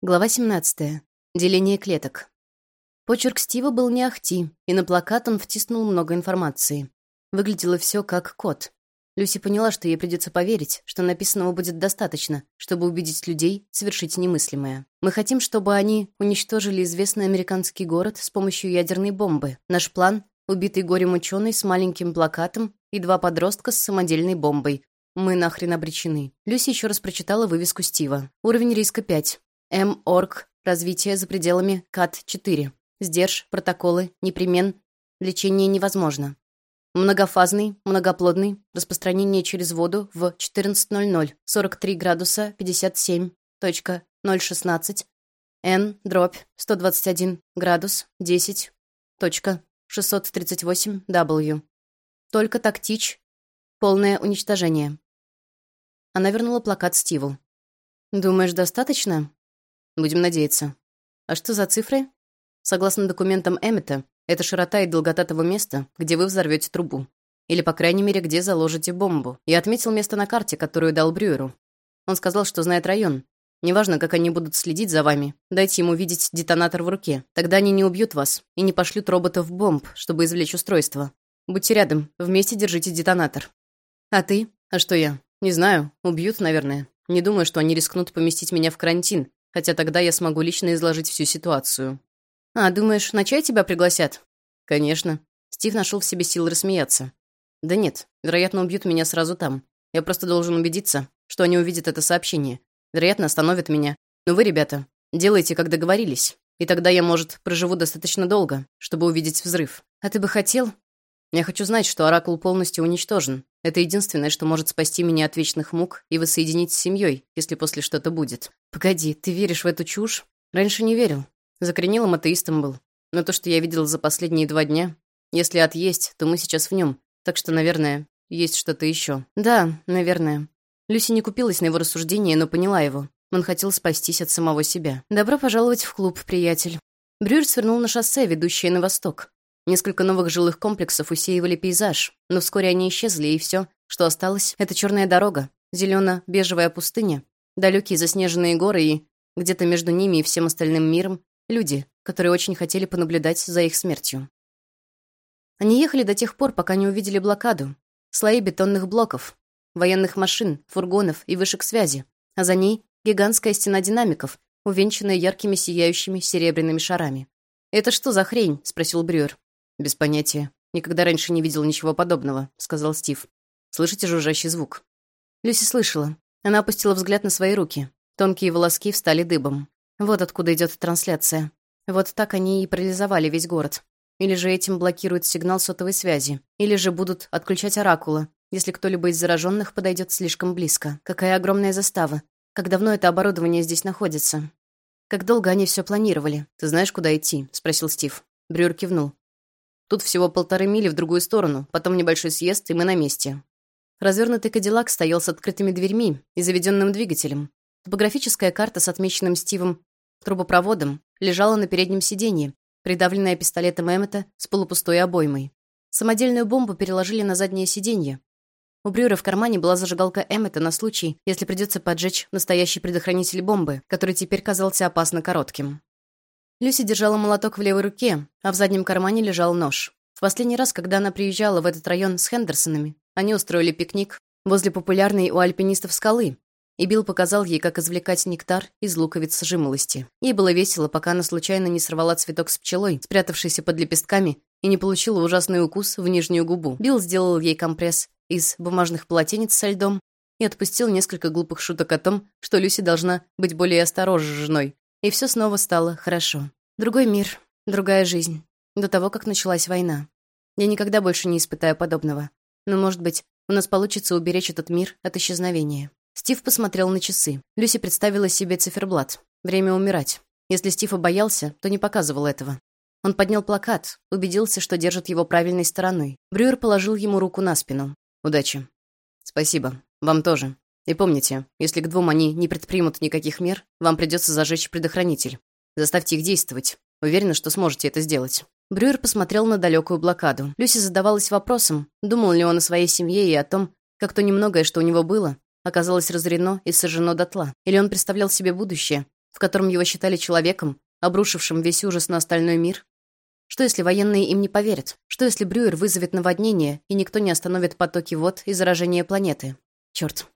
Глава 17. Деление клеток. Почерк Стива был не ахти, и на плакат он втиснул много информации. Выглядело все как код. Люси поняла, что ей придется поверить, что написанного будет достаточно, чтобы убедить людей совершить немыслимое. Мы хотим, чтобы они уничтожили известный американский город с помощью ядерной бомбы. Наш план — убитый горем ученый с маленьким плакатом и два подростка с самодельной бомбой. Мы нахрен обречены. Люси еще раз прочитала вывеску Стива. Уровень риска 5. М-Орг. Развитие за пределами КАТ-4. Сдерж, протоколы, непремен. Лечение невозможно. Многофазный, многоплодный. Распространение через воду в 14.00. 43 градуса 57.016. Н, дробь, 121 градус 10. Точка, 638 W. Только тактич. Полное уничтожение. Она вернула плакат Стиву. «Думаешь, достаточно?» Будем надеяться. А что за цифры? Согласно документам Эммета, это широта и долгота того места, где вы взорвете трубу. Или, по крайней мере, где заложите бомбу. Я отметил место на карте, которую дал Брюеру. Он сказал, что знает район. Неважно, как они будут следить за вами, дайте ему видеть детонатор в руке. Тогда они не убьют вас и не пошлют роботов в бомб, чтобы извлечь устройство. Будьте рядом, вместе держите детонатор. А ты? А что я? Не знаю. Убьют, наверное. Не думаю, что они рискнут поместить меня в карантин, хотя тогда я смогу лично изложить всю ситуацию. «А, думаешь, на чай тебя пригласят?» «Конечно». Стив нашел в себе силы рассмеяться. «Да нет, вероятно, убьют меня сразу там. Я просто должен убедиться, что они увидят это сообщение. Вероятно, остановят меня. Но вы, ребята, делайте, как договорились. И тогда я, может, проживу достаточно долго, чтобы увидеть взрыв. А ты бы хотел?» «Я хочу знать, что Оракул полностью уничтожен. Это единственное, что может спасти меня от вечных мук и воссоединить с семьей, если после что-то будет. Погоди, ты веришь в эту чушь? Раньше не верил. Закоренелым атеистом был. Но то, что я видел за последние два дня, если ад есть, то мы сейчас в нем. Так что, наверное, есть что-то еще. Да, наверное. Люси не купилась на его рассуждение, но поняла его. Он хотел спастись от самого себя. «Добро пожаловать в клуб, приятель». Брюер свернул на шоссе, ведущее на восток. Несколько новых жилых комплексов усеивали пейзаж, но вскоре они исчезли, и все, что осталось, это черная дорога, зелено-бежевая пустыня, далекие заснеженные горы и, где-то между ними и всем остальным миром, люди, которые очень хотели понаблюдать за их смертью. Они ехали до тех пор, пока не увидели блокаду, слои бетонных блоков, военных машин, фургонов и вышек связи, а за ней гигантская стена динамиков, увенчанная яркими сияющими серебряными шарами. «Это что за хрень?» — спросил Брюер. «Без понятия. Никогда раньше не видел ничего подобного», — сказал Стив. «Слышите жужжащий звук?» Люси слышала. Она опустила взгляд на свои руки. Тонкие волоски встали дыбом. Вот откуда идет трансляция. Вот так они и парализовали весь город. Или же этим блокируют сигнал сотовой связи. Или же будут отключать оракула, если кто-либо из зараженных подойдет слишком близко. Какая огромная застава. Как давно это оборудование здесь находится? Как долго они все планировали? Ты знаешь, куда идти? спросил Стив. Брюер кивнул. Тут всего полторы мили в другую сторону, потом небольшой съезд, и мы на месте. Развернутый кадиллак стоял с открытыми дверьми и заведенным двигателем. Топографическая карта с отмеченным Стивом трубопроводом лежала на переднем сиденье, придавленная пистолетом Эммета с полупустой обоймой. Самодельную бомбу переложили на заднее сиденье. У Брюера в кармане была зажигалка Эммета на случай, если придется поджечь настоящий предохранитель бомбы, который теперь казался опасно коротким. Люси держала молоток в левой руке, а в заднем кармане лежал нож. В последний раз, когда она приезжала в этот район с Хендерсонами, они устроили пикник возле популярной у альпинистов скалы, и Билл показал ей, как извлекать нектар из луковиц жимолости. Ей было весело, пока она случайно не сорвала цветок с пчелой, спрятавшейся под лепестками, и не получила ужасный укус в нижнюю губу. Билл сделал ей компресс из бумажных полотенец со льдом и отпустил несколько глупых шуток о том, что Люси должна быть более осторожной, и все снова стало хорошо. Другой мир, другая жизнь. До того, как началась война. Я никогда больше не испытаю подобного. Но, может быть, у нас получится уберечь этот мир от исчезновения. Стив посмотрел на часы. Люси представила себе циферблат. Время умирать. Если Стив боялся, то не показывал этого. Он поднял плакат, убедился, что держит его правильной стороной. Брюер положил ему руку на спину. «Удачи». «Спасибо. Вам тоже. И помните, если к двум они не предпримут никаких мер, вам придется зажечь предохранитель. Заставьте их действовать. Уверена, что сможете это сделать». Брюер посмотрел на далекую блокаду. Люси задавалась вопросом, думал ли он о своей семье и о том, как то немногое, что у него было, оказалось разорено и сожжено дотла. Или он представлял себе будущее, в котором его считали человеком, обрушившим весь ужас на остальной мир? Что, если военные им не поверят? Что, если Брюер вызовет наводнение, и никто не остановит потоки вод и заражение планеты? Черт.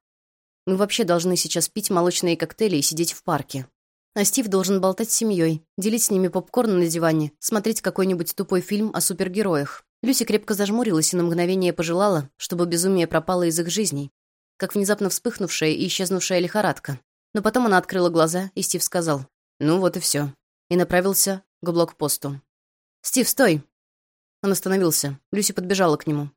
Мы вообще должны сейчас пить молочные коктейли и сидеть в парке. А Стив должен болтать с семьей, делить с ними попкорн на диване, смотреть какой-нибудь тупой фильм о супергероях. Люси крепко зажмурилась и на мгновение пожелала, чтобы безумие пропало из их жизней, как внезапно вспыхнувшая и исчезнувшая лихорадка. Но потом она открыла глаза, и Стив сказал «Ну вот и все», и направился к блокпосту. «Стив, стой!» Он остановился. Люси подбежала к нему.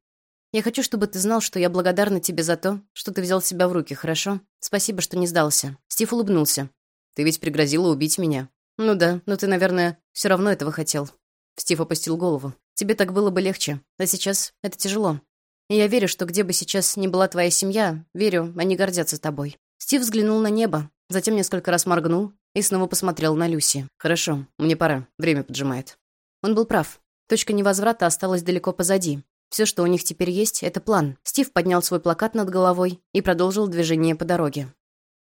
«Я хочу, чтобы ты знал, что я благодарна тебе за то, что ты взял себя в руки, хорошо? Спасибо, что не сдался». Стив улыбнулся. Ты ведь пригрозила убить меня. Ну да, но ты, наверное, все равно этого хотел. Стив опустил голову. Тебе так было бы легче. А сейчас это тяжело. И я верю, что где бы сейчас ни была твоя семья, верю, они гордятся тобой. Стив взглянул на небо, затем несколько раз моргнул и снова посмотрел на Люси. «Хорошо, мне пора. Время поджимает». Он был прав. Точка невозврата осталась далеко позади. Все, что у них теперь есть, это план. Стив поднял свой плакат над головой и продолжил движение по дороге.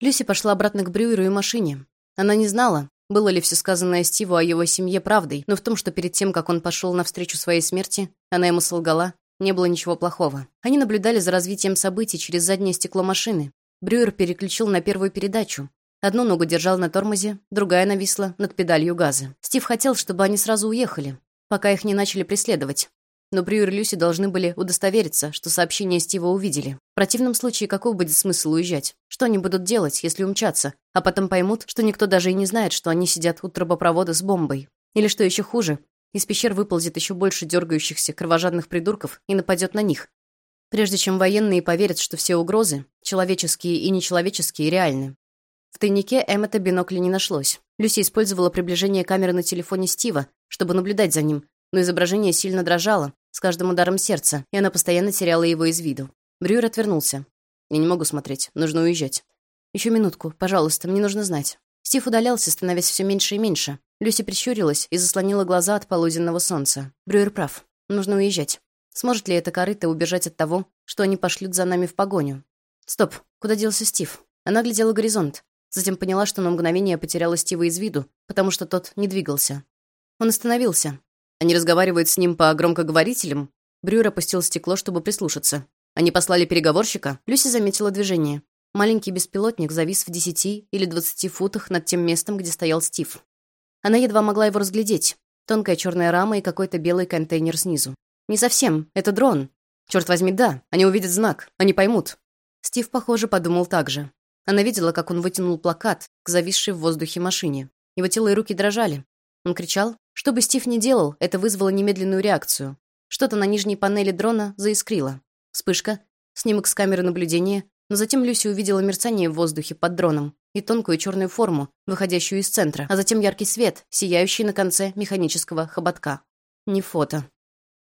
Люси пошла обратно к Брюеру и машине. Она не знала, было ли все сказанное Стиву о его семье правдой, но в том, что перед тем, как он пошел навстречу своей смерти, она ему солгала, не было ничего плохого. Они наблюдали за развитием событий через заднее стекло машины. Брюер переключил на первую передачу. Одну ногу держал на тормозе, другая нависла над педалью газа. Стив хотел, чтобы они сразу уехали, пока их не начали преследовать но Брюер и Люси должны были удостовериться, что сообщение Стива увидели. В противном случае какой будет смысл уезжать? Что они будут делать, если умчатся, а потом поймут, что никто даже и не знает, что они сидят у трубопровода с бомбой? Или что еще хуже, из пещер выползет еще больше дергающихся кровожадных придурков и нападет на них. Прежде чем военные поверят, что все угрозы, человеческие и нечеловеческие, реальны. В тайнике Эммета бинокля не нашлось. Люси использовала приближение камеры на телефоне Стива, чтобы наблюдать за ним, но изображение сильно дрожало с каждым ударом сердца, и она постоянно теряла его из виду. Брюер отвернулся. «Я не могу смотреть. Нужно уезжать». «Еще минутку, пожалуйста, мне нужно знать». Стив удалялся, становясь все меньше и меньше. Люси прищурилась и заслонила глаза от полуденного солнца. Брюер прав. Нужно уезжать. Сможет ли эта корыта убежать от того, что они пошлют за нами в погоню? Стоп, куда делся Стив? Она глядела горизонт. Затем поняла, что на мгновение потеряла Стива из виду, потому что тот не двигался. Он остановился, они разговаривают с ним по громкоговорителям. Брюер опустил стекло, чтобы прислушаться. Они послали переговорщика. Люси заметила движение. Маленький беспилотник завис в десяти или двадцати футах над тем местом, где стоял Стив. Она едва могла его разглядеть. Тонкая черная рама и какой-то белый контейнер снизу. «Не совсем. Это дрон». «Черт возьми, да. Они увидят знак. Они поймут». Стив, похоже, подумал так же. Она видела, как он вытянул плакат к зависшей в воздухе машине. Его тело и руки дрожали. Он кричал, что бы Стив ни делал, это вызвало немедленную реакцию. Что-то на нижней панели дрона заискрило. Вспышка, снимок с камеры наблюдения, но затем Люси увидела мерцание в воздухе под дроном и тонкую черную форму, выходящую из центра, а затем яркий свет, сияющий на конце механического хоботка. Не фото.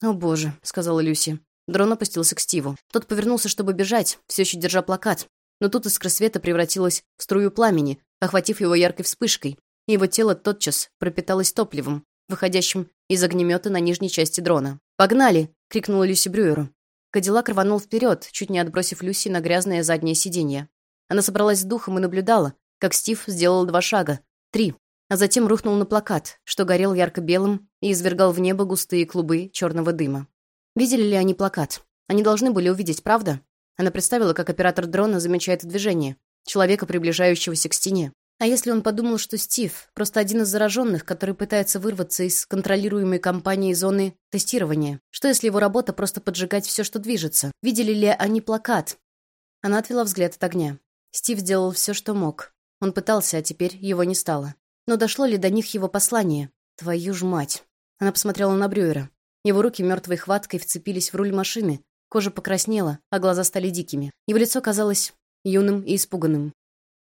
«О боже», — сказала Люси. Дрон опустился к Стиву. Тот повернулся, чтобы бежать, все еще держа плакат. Но тут искра света превратилась в струю пламени, охватив его яркой вспышкой, его тело тотчас пропиталось топливом, выходящим из огнемета на нижней части дрона. «Погнали!» — крикнула Люси Брюеру. Кадиллак рванул вперед, чуть не отбросив Люси на грязное заднее сиденье. Она собралась с духом и наблюдала, как Стив сделал два шага, три, а затем рухнул на плакат, что горел ярко-белым и извергал в небо густые клубы черного дыма. Видели ли они плакат? Они должны были увидеть, правда? Она представила, как оператор дрона замечает движение, человека, приближающегося к стене. А если он подумал, что Стив — просто один из зараженных, который пытается вырваться из контролируемой компанией зоны тестирования? Что если его работа — просто поджигать все, что движется? Видели ли они плакат? Она отвела взгляд от огня. Стив сделал все, что мог. Он пытался, а теперь его не стало. Но дошло ли до них его послание? Твою ж мать. Она посмотрела на Брюера. Его руки мертвой хваткой вцепились в руль машины, кожа покраснела, а глаза стали дикими. Его лицо казалось юным и испуганным.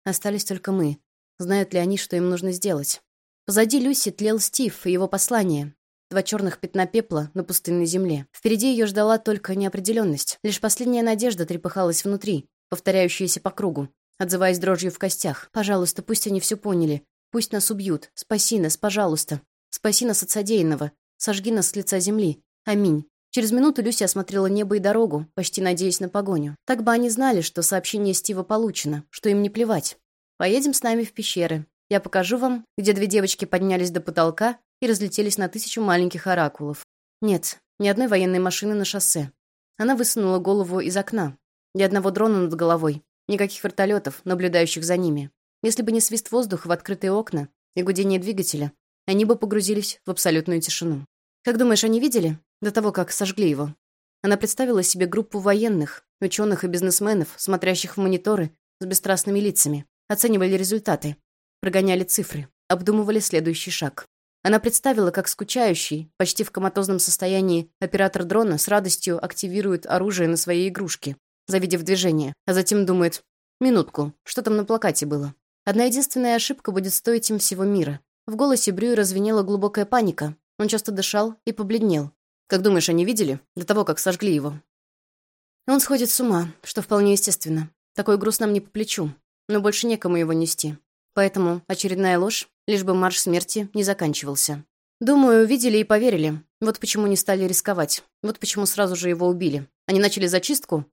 Остались только мы. Знают ли они, что им нужно сделать? Позади Люси тлел Стив и его послание. Два черных пятна пепла на пустынной земле. Впереди ее ждала только неопределенность. Лишь последняя надежда трепыхалась внутри, повторяющаяся по кругу, отзываясь дрожью в костях. «Пожалуйста, пусть они все поняли. Пусть нас убьют. Спаси нас, пожалуйста. Спаси нас от содеянного. Сожги нас с лица земли. Аминь». Через минуту Люси осмотрела небо и дорогу, почти надеясь на погоню. Так бы они знали, что сообщение Стива получено, что им не плевать. «Поедем с нами в пещеры», Я покажу вам, где две девочки поднялись до потолка и разлетелись на тысячу маленьких оракулов. Нет, ни одной военной машины на шоссе. Она высунула голову из окна. Ни одного дрона над головой. Никаких вертолетов, наблюдающих за ними. Если бы не свист воздуха в открытые окна и гудение двигателя, они бы погрузились в абсолютную тишину. Как думаешь, они видели? До того, как сожгли его. Она представила себе группу военных, ученых и бизнесменов, смотрящих в мониторы с бесстрастными лицами, оценивали результаты, прогоняли цифры, обдумывали следующий шаг. Она представила, как скучающий, почти в коматозном состоянии, оператор дрона с радостью активирует оружие на своей игрушке, завидев движение, а затем думает «Минутку, что там на плакате было?» Одна единственная ошибка будет стоить им всего мира. В голосе Брюера звенела глубокая паника. Он часто дышал и побледнел. «Как думаешь, они видели? До того, как сожгли его?» Он сходит с ума, что вполне естественно. Такой груз нам не по плечу, но больше некому его нести. Поэтому очередная ложь, лишь бы марш смерти не заканчивался. Думаю, видели и поверили. Вот почему не стали рисковать. Вот почему сразу же его убили. Они начали зачистку?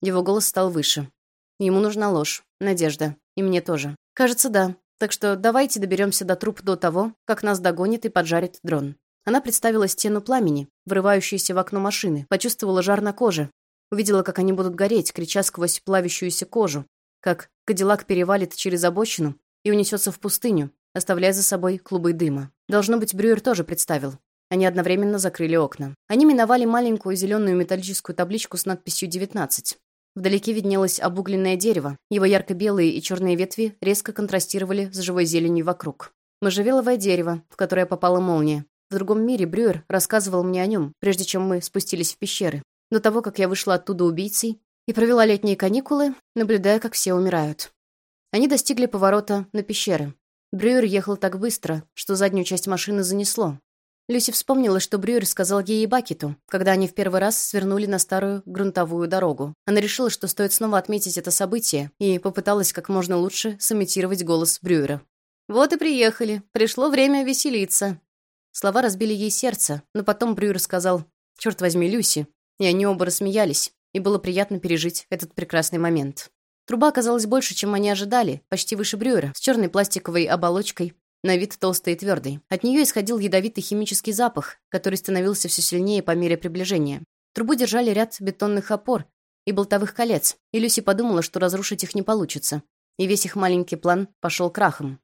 Его голос стал выше. Ему нужна ложь, надежда. И мне тоже. Кажется, да. Так что давайте доберемся до труп до того, как нас догонит и поджарит дрон. Она представила стену пламени, врывающуюся в окно машины, почувствовала жар на коже, увидела, как они будут гореть, крича сквозь плавящуюся кожу, как Кадиллак перевалит через обочину и унесется в пустыню, оставляя за собой клубы дыма. Должно быть, Брюер тоже представил. Они одновременно закрыли окна. Они миновали маленькую зеленую металлическую табличку с надписью «19». Вдалеке виднелось обугленное дерево. Его ярко-белые и черные ветви резко контрастировали с живой зеленью вокруг. Можжевеловое дерево, в которое попала молния. В другом мире Брюер рассказывал мне о нем, прежде чем мы спустились в пещеры. До того, как я вышла оттуда убийцей и провела летние каникулы, наблюдая, как все умирают. Они достигли поворота на пещеры. Брюер ехал так быстро, что заднюю часть машины занесло. Люси вспомнила, что Брюер сказал ей и Бакету, когда они в первый раз свернули на старую грунтовую дорогу. Она решила, что стоит снова отметить это событие, и попыталась как можно лучше сымитировать голос Брюера. «Вот и приехали. Пришло время веселиться». Слова разбили ей сердце, но потом Брюер сказал «Черт возьми, Люси». И они оба рассмеялись, и было приятно пережить этот прекрасный момент. Труба оказалась больше, чем они ожидали, почти выше Брюера, с черной пластиковой оболочкой, на вид толстый и твердый. От нее исходил ядовитый химический запах, который становился все сильнее по мере приближения. Трубу держали ряд бетонных опор и болтовых колец, и Люси подумала, что разрушить их не получится. И весь их маленький план пошел крахом.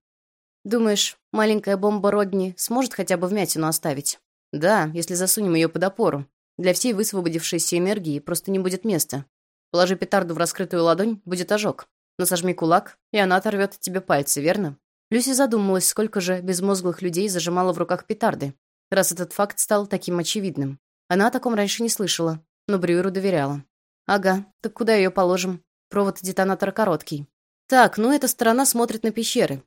«Думаешь, маленькая бомба Родни сможет хотя бы вмятину оставить?» «Да, если засунем ее под опору. Для всей высвободившейся энергии просто не будет места. Положи петарду в раскрытую ладонь, будет ожог. Но сожми кулак, и она оторвет тебе пальцы, верно?» Люси задумалась, сколько же безмозглых людей зажимала в руках петарды, раз этот факт стал таким очевидным. Она о таком раньше не слышала, но Брюеру доверяла. «Ага, так куда ее положим? Провод детонатора короткий. Так, ну эта сторона смотрит на пещеры».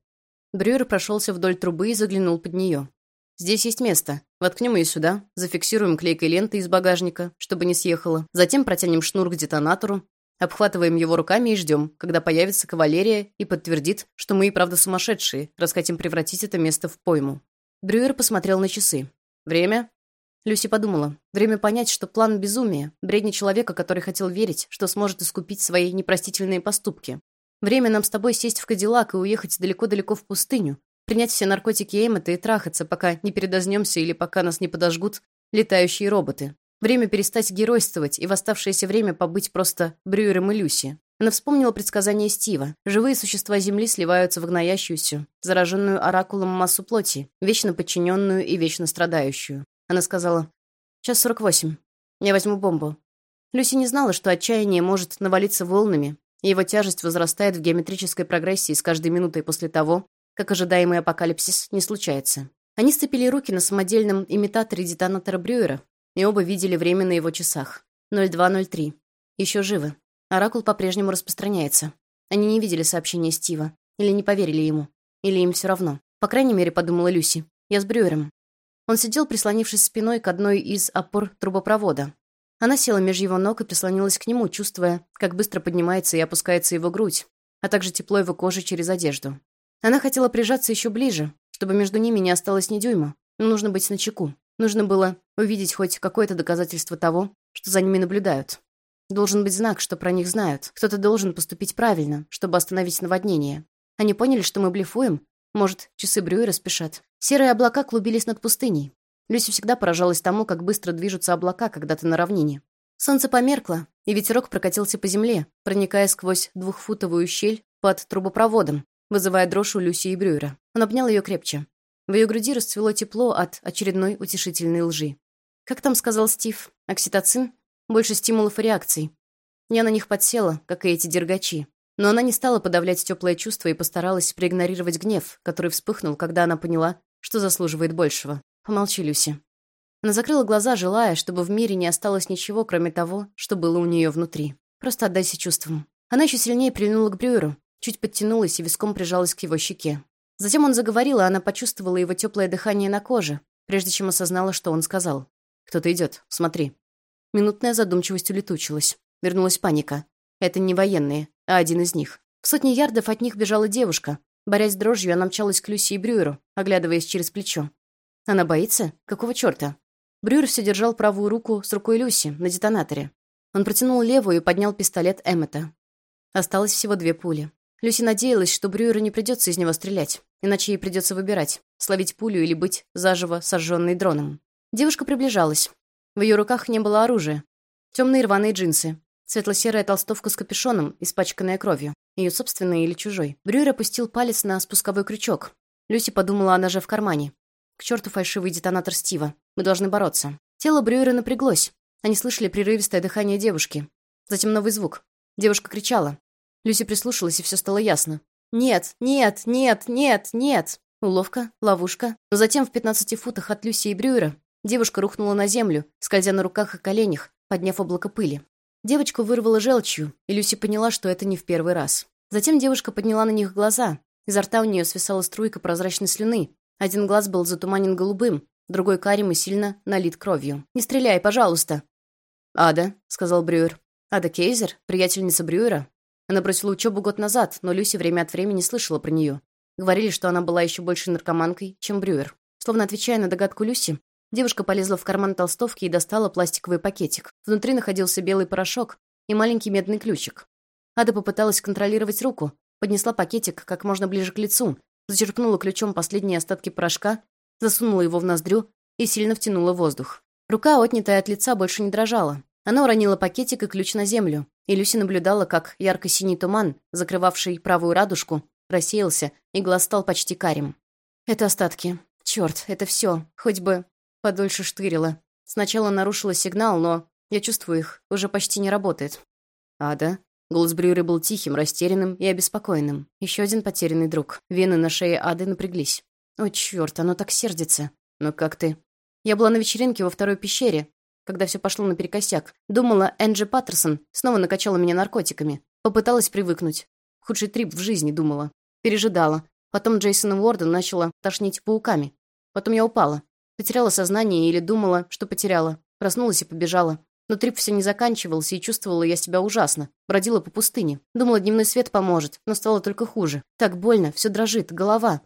Брюер прошелся вдоль трубы и заглянул под нее. «Здесь есть место. Воткнем ее сюда, зафиксируем клейкой лентой из багажника, чтобы не съехала. Затем протянем шнур к детонатору, Обхватываем его руками и ждем, когда появится кавалерия и подтвердит, что мы и правда сумасшедшие, раз хотим превратить это место в пойму. Брюер посмотрел на часы. «Время?» Люси подумала. Время понять, что план безумия, бредни человека, который хотел верить, что сможет искупить свои непростительные поступки. Время нам с тобой сесть в Кадиллак и уехать далеко-далеко в пустыню, принять все наркотики Эммета и трахаться, пока не передознемся или пока нас не подожгут летающие роботы. Время перестать геройствовать и в оставшееся время побыть просто Брюером и Люси. Она вспомнила предсказание Стива. Живые существа Земли сливаются в гноящуюся, зараженную оракулом массу плоти, вечно подчиненную и вечно страдающую. Она сказала, «Час сорок восемь. Я возьму бомбу». Люси не знала, что отчаяние может навалиться волнами, и его тяжесть возрастает в геометрической прогрессии с каждой минутой после того, как ожидаемый апокалипсис не случается. Они сцепили руки на самодельном имитаторе детонатора Брюера и оба видели время на его часах. 02.03. Еще живы. Оракул по-прежнему распространяется. Они не видели сообщения Стива. Или не поверили ему. Или им все равно. По крайней мере, подумала Люси. Я с Брюером. Он сидел, прислонившись спиной к одной из опор трубопровода. Она села меж его ног и прислонилась к нему, чувствуя, как быстро поднимается и опускается его грудь, а также тепло его кожи через одежду. Она хотела прижаться еще ближе, чтобы между ними не осталось ни дюйма, но нужно быть начеку. Нужно было увидеть хоть какое-то доказательство того, что за ними наблюдают. Должен быть знак, что про них знают. Кто-то должен поступить правильно, чтобы остановить наводнение. Они поняли, что мы блефуем? Может, часы Брюера спешат. Серые облака клубились над пустыней. Люси всегда поражалась тому, как быстро движутся облака, когда ты на равнине. Солнце померкло, и ветерок прокатился по земле, проникая сквозь двухфутовую щель под трубопроводом, вызывая дрожь у Люси и Брюера. Он обнял ее крепче. В ее груди расцвело тепло от очередной утешительной лжи. Как там сказал Стив? Окситоцин? Больше стимулов и реакций. Я на них подсела, как и эти дергачи. Но она не стала подавлять теплое чувство и постаралась проигнорировать гнев, который вспыхнул, когда она поняла, что заслуживает большего. Помолчи, Люси. Она закрыла глаза, желая, чтобы в мире не осталось ничего, кроме того, что было у нее внутри. Просто отдайся чувствам. Она еще сильнее прильнула к Брюеру, чуть подтянулась и виском прижалась к его щеке. Затем он заговорил, и она почувствовала его теплое дыхание на коже, прежде чем осознала, что он сказал. «Кто-то идет, смотри». Минутная задумчивость улетучилась. Вернулась паника. Это не военные, а один из них. В сотни ярдов от них бежала девушка. Борясь с дрожью, она мчалась к Люси и Брюеру, оглядываясь через плечо. Она боится? Какого черта? Брюер все держал правую руку с рукой Люси на детонаторе. Он протянул левую и поднял пистолет Эммета. Осталось всего две пули. Люси надеялась, что Брюеру не придется из него стрелять, иначе ей придется выбирать, словить пулю или быть заживо сожженной дроном. Девушка приближалась. В ее руках не было оружия. Темные рваные джинсы, светло-серая толстовка с капюшоном, испачканная кровью. Ее собственной или чужой. Брюер опустил палец на спусковой крючок. Люси подумала о ноже в кармане. К черту фальшивый детонатор Стива. Мы должны бороться. Тело Брюера напряглось. Они слышали прерывистое дыхание девушки. Затем новый звук. Девушка кричала. Люси прислушалась, и все стало ясно. «Нет, нет, нет, нет, нет!» Уловка, ловушка. Но затем в 15 футах от Люси и Брюера девушка рухнула на землю, скользя на руках и коленях, подняв облако пыли. Девочку вырвало желчью, и Люси поняла, что это не в первый раз. Затем девушка подняла на них глаза. Изо рта у нее свисала струйка прозрачной слюны. Один глаз был затуманен голубым, другой карим и сильно налит кровью. «Не стреляй, пожалуйста!» «Ада», — сказал Брюер. «Ада Кейзер, приятельница Брюера?» Она бросила учебу год назад, но Люси время от времени слышала про нее. Говорили, что она была еще больше наркоманкой, чем Брюер. Словно отвечая на догадку Люси, девушка полезла в карман толстовки и достала пластиковый пакетик. Внутри находился белый порошок и маленький медный ключик. Ада попыталась контролировать руку, поднесла пакетик как можно ближе к лицу, зачерпнула ключом последние остатки порошка, засунула его в ноздрю и сильно втянула воздух. Рука, отнятая от лица, больше не дрожала. Она уронила пакетик и ключ на землю, и Люси наблюдала, как ярко-синий туман, закрывавший правую радужку, рассеялся, и глаз стал почти карим. «Это остатки. Черт, это все. Хоть бы подольше штырило. Сначала нарушила сигнал, но я чувствую их. Уже почти не работает». «Ада?» Голос Брюры был тихим, растерянным и обеспокоенным. Еще один потерянный друг. Вены на шее Ады напряглись. «О, черт, оно так сердится. Ну как ты?» Я была на вечеринке во второй пещере, когда все пошло наперекосяк. Думала, Энджи Паттерсон снова накачала меня наркотиками. Попыталась привыкнуть. Худший трип в жизни, думала. Пережидала. Потом Джейсона Уорден начала тошнить пауками. Потом я упала. Потеряла сознание или думала, что потеряла. Проснулась и побежала. Но трип все не заканчивался, и чувствовала я себя ужасно. Бродила по пустыне. Думала, дневной свет поможет, но стало только хуже. Так больно, все дрожит, голова.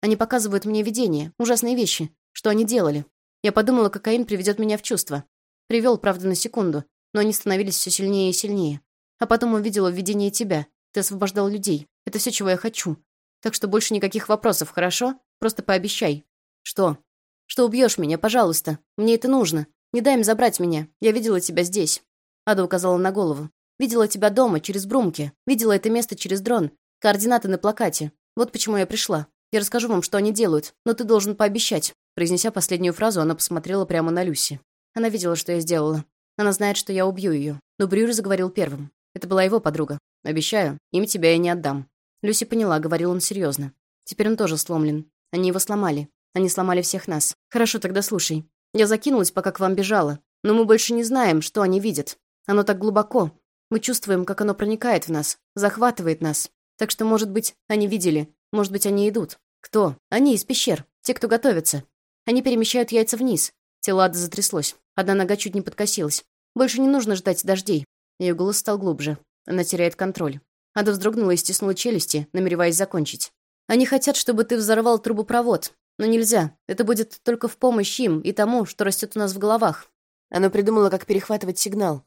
Они показывают мне видения, ужасные вещи. Что они делали? Я подумала, кокаин приведет меня в чувство. Привел, правда, на секунду, но они становились все сильнее и сильнее. А потом увидела в видении тебя. Ты освобождал людей. Это все, чего я хочу. Так что больше никаких вопросов, хорошо? Просто пообещай. Что? Что убьешь меня, пожалуйста. Мне это нужно. Не дай им забрать меня. Я видела тебя здесь. Ада указала на голову. Видела тебя дома, через Брумки. Видела это место через дрон. Координаты на плакате. Вот почему я пришла. Я расскажу вам, что они делают, но ты должен пообещать». Произнеся последнюю фразу, она посмотрела прямо на Люси. Она видела, что я сделала. Она знает, что я убью ее. Но Брюер заговорил первым. Это была его подруга. Обещаю, им тебя я не отдам. Люси поняла, говорил он серьезно. Теперь он тоже сломлен. Они его сломали. Они сломали всех нас. Хорошо, тогда слушай. Я закинулась, пока к вам бежала. Но мы больше не знаем, что они видят. Оно так глубоко. Мы чувствуем, как оно проникает в нас, захватывает нас. Так что, может быть, они видели. Может быть, они идут. Кто? Они из пещер. Те, кто готовится. Они перемещают яйца вниз. Тело Ады затряслось. Одна нога чуть не подкосилась. Больше не нужно ждать дождей. Ее голос стал глубже. Она теряет контроль. Ада вздрогнула и стиснула челюсти, намереваясь закончить. «Они хотят, чтобы ты взорвал трубопровод. Но нельзя. Это будет только в помощь им и тому, что растет у нас в головах». Она придумала, как перехватывать сигнал.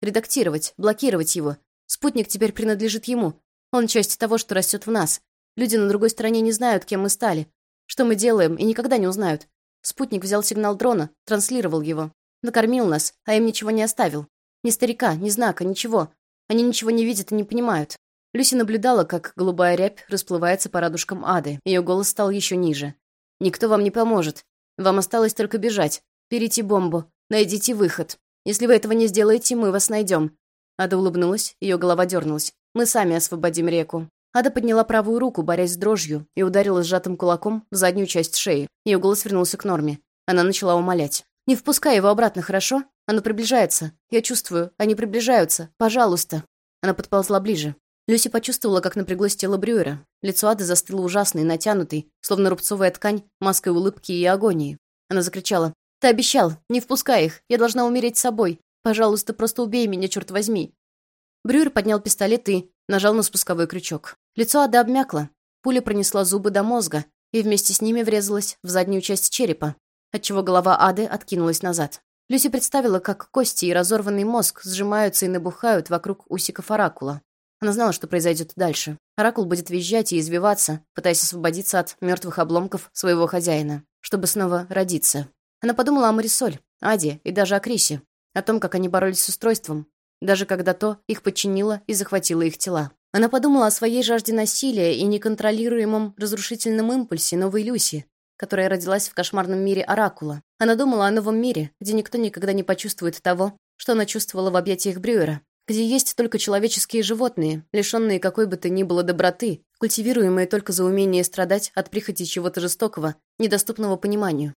Редактировать, блокировать его. Спутник теперь принадлежит ему. Он часть того, что растет в нас. Люди на другой стороне не знают, кем мы стали. Что мы делаем, и никогда не узнают. Спутник взял сигнал дрона, транслировал его. Накормил нас, а им ничего не оставил. Ни старика, ни знака, ничего. Они ничего не видят и не понимают. Люси наблюдала, как голубая рябь расплывается по радужкам ады. Ее голос стал еще ниже. «Никто вам не поможет. Вам осталось только бежать. Берите бомбу. Найдите выход. Если вы этого не сделаете, мы вас найдем». Ада улыбнулась, ее голова дернулась. «Мы сами освободим реку». Ада подняла правую руку, борясь с дрожью, и ударила сжатым кулаком в заднюю часть шеи. Ее голос вернулся к норме. Она начала умолять. «Не впускай его обратно, хорошо? Оно приближается. Я чувствую. Они приближаются. Пожалуйста». Она подползла ближе. Люси почувствовала, как напряглось тело Брюера. Лицо Ады застыло ужасной, натянутой, словно рубцовая ткань, маской улыбки и агонии. Она закричала. «Ты обещал! Не впускай их! Я должна умереть с собой! Пожалуйста, просто убей меня, черт возьми!» Брюер поднял пистолет и нажал на спусковой крючок. Лицо Ады обмякло. Пуля пронесла зубы до мозга и вместе с ними врезалась в заднюю часть черепа, отчего голова Ады откинулась назад. Люси представила, как кости и разорванный мозг сжимаются и набухают вокруг усиков оракула. Она знала, что произойдет дальше. Оракул будет визжать и извиваться, пытаясь освободиться от мертвых обломков своего хозяина, чтобы снова родиться. Она подумала о Марисоль, Аде и даже о Крисе, о том, как они боролись с устройством, даже когда то их подчинило и захватило их тела. Она подумала о своей жажде насилия и неконтролируемом разрушительном импульсе новой Люси, которая родилась в кошмарном мире Оракула. Она думала о новом мире, где никто никогда не почувствует того, что она чувствовала в объятиях Брюера, где есть только человеческие животные, лишенные какой бы то ни было доброты, культивируемые только за умение страдать от прихоти чего-то жестокого, недоступного пониманию.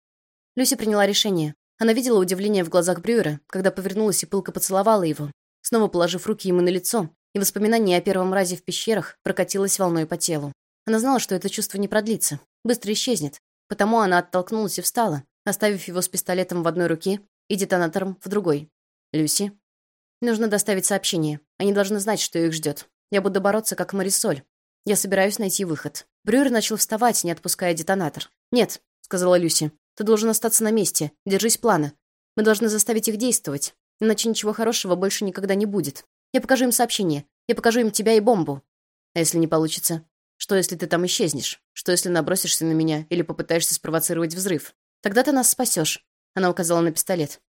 Люси приняла решение. Она видела удивление в глазах Брюера, когда повернулась и пылко поцеловала его, снова положив руки ему на лицо, и воспоминание о первом разе в пещерах прокатилось волной по телу. Она знала, что это чувство не продлится, быстро исчезнет, Потому она оттолкнулась и встала, оставив его с пистолетом в одной руке и детонатором в другой. «Люси?» «Нужно доставить сообщение. Они должны знать, что их ждет. Я буду бороться, как Марисоль. Я собираюсь найти выход». Брюер начал вставать, не отпуская детонатор. «Нет», — сказала Люси. «Ты должен остаться на месте. Держись плана. Мы должны заставить их действовать. Иначе ничего хорошего больше никогда не будет. Я покажу им сообщение. Я покажу им тебя и бомбу. А если не получится? Что, если ты там исчезнешь? Что, если набросишься на меня или попытаешься спровоцировать взрыв? Тогда ты нас спасешь. Она указала на пистолет.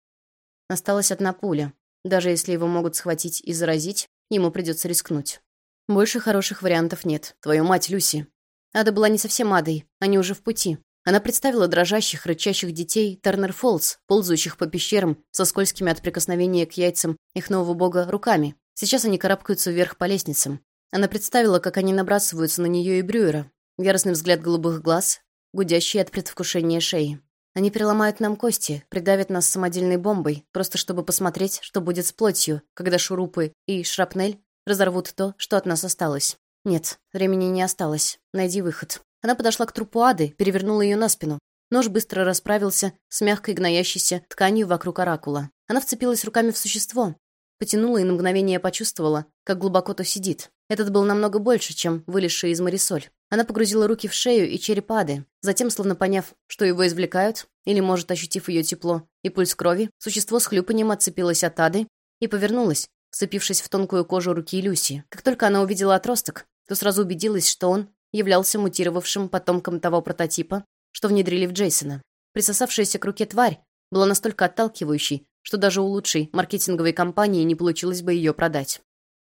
Осталась одна пуля. Даже если его могут схватить и заразить, ему придется рискнуть. Больше хороших вариантов нет. Твою мать, Люси. Ада была не совсем адой, они уже в пути. Она представила дрожащих, рычащих детей Тернер Фоллс, ползающих по пещерам со скользкими от прикосновения к яйцам их нового бога руками. Сейчас они карабкаются вверх по лестницам. Она представила, как они набрасываются на нее и Брюера. Яростный взгляд голубых глаз, гудящий от предвкушения шеи. Они переломают нам кости, придавят нас самодельной бомбой, просто чтобы посмотреть, что будет с плотью, когда шурупы и шрапнель разорвут то, что от нас осталось. Нет, времени не осталось. Найди выход. Она подошла к трупу Ады, перевернула ее на спину. Нож быстро расправился с мягкой гноящейся тканью вокруг оракула. Она вцепилась руками в существо, потянула и на мгновение почувствовала, как глубоко то сидит. Этот был намного больше, чем вылезший из Марисоль. Она погрузила руки в шею и череп Ады, затем, словно поняв, что его извлекают, или, может, ощутив ее тепло и пульс крови, существо с хлюпанием отцепилось от Ады и повернулось, вцепившись в тонкую кожу руки Люси. Как только она увидела отросток, то сразу убедилась, что он являлся мутировавшим потомком того прототипа, что внедрили в Джейсона. Присосавшаяся к руке тварь была настолько отталкивающей, что даже у лучшей маркетинговой компании не получилось бы ее продать.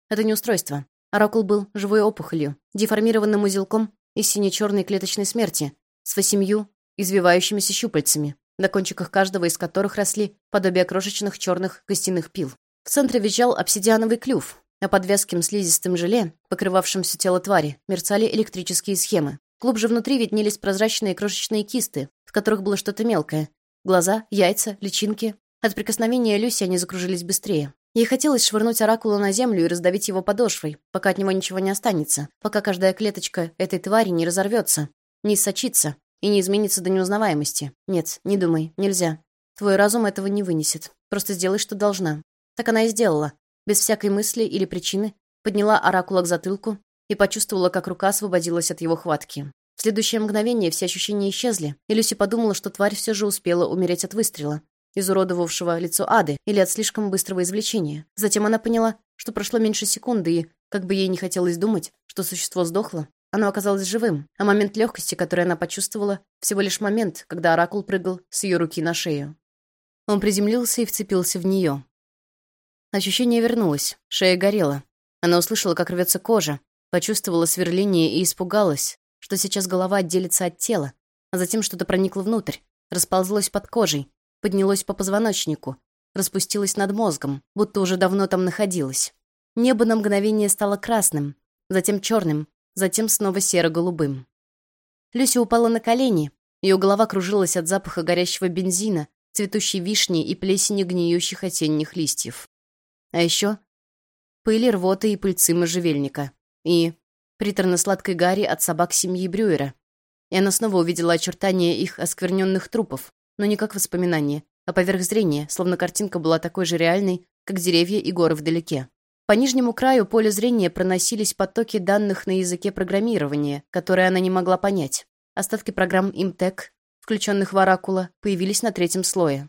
Это не устройство, Оракул был живой опухолью, деформированным узелком из сине-черной клеточной смерти, с восемью извивающимися щупальцами, на кончиках каждого из которых росли подобие крошечных черных костяных пил. В центре визжал обсидиановый клюв, а под вязким слизистым желе, покрывавшим все тело твари, мерцали электрические схемы. Глубже внутри виднелись прозрачные крошечные кисты, в которых было что-то мелкое. Глаза, яйца, личинки. От прикосновения Люси они закружились быстрее. Ей хотелось швырнуть оракула на землю и раздавить его подошвой, пока от него ничего не останется, пока каждая клеточка этой твари не разорвется, не иссочится и не изменится до неузнаваемости. Нет, не думай, нельзя. Твой разум этого не вынесет. Просто сделай, что должна. Так она и сделала. Без всякой мысли или причины подняла оракула к затылку и почувствовала, как рука освободилась от его хватки. В следующее мгновение все ощущения исчезли, и Люси подумала, что тварь все же успела умереть от выстрела, изуродовавшего лицо Ады, или от слишком быстрого извлечения. Затем она поняла, что прошло меньше секунды, и, как бы ей не хотелось думать, что существо сдохло, оно оказалось живым, а момент легкости, который она почувствовала, всего лишь момент, когда оракул прыгал с ее руки на шею. Он приземлился и вцепился в нее. Ощущение вернулось, шея горела. Она услышала, как рвется кожа, почувствовала сверление и испугалась, что сейчас голова отделится от тела, а затем что-то проникло внутрь, расползлось под кожей, поднялось по позвоночнику, распустилось над мозгом, будто уже давно там находилось. Небо на мгновение стало красным, затем черным, затем снова серо-голубым. Люся упала на колени, ее голова кружилась от запаха горящего бензина, цветущей вишни и плесени гниющих осенних листьев. А еще пыли, рвоты и пыльцы можжевельника. И приторно-сладкой гари от собак семьи Брюера. И она снова увидела очертания их оскверненных трупов, но не как воспоминание, а поверх зрения, словно картинка была такой же реальной, как деревья и горы вдалеке. По нижнему краю поля зрения проносились потоки данных на языке программирования, которые она не могла понять. Остатки программ Имтек, включенных в Оракула, появились на третьем слое.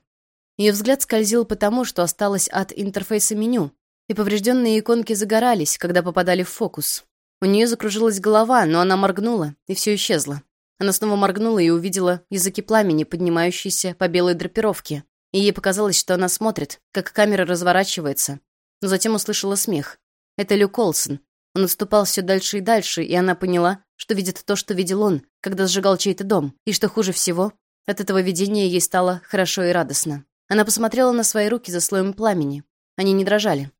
Ее взгляд скользил по тому, что осталось от интерфейса меню, и поврежденные иконки загорались, когда попадали в фокус. У нее закружилась голова, но она моргнула, и все исчезло. Она снова моргнула и увидела языки пламени, поднимающиеся по белой драпировке. И ей показалось, что она смотрит, как камера разворачивается. Но затем услышала смех. Это Люк Олсон. Он отступал все дальше и дальше, и она поняла, что видит то, что видел он, когда сжигал чей-то дом, и что хуже всего, от этого видения ей стало хорошо и радостно. Она посмотрела на свои руки за слоем пламени. Они не дрожали.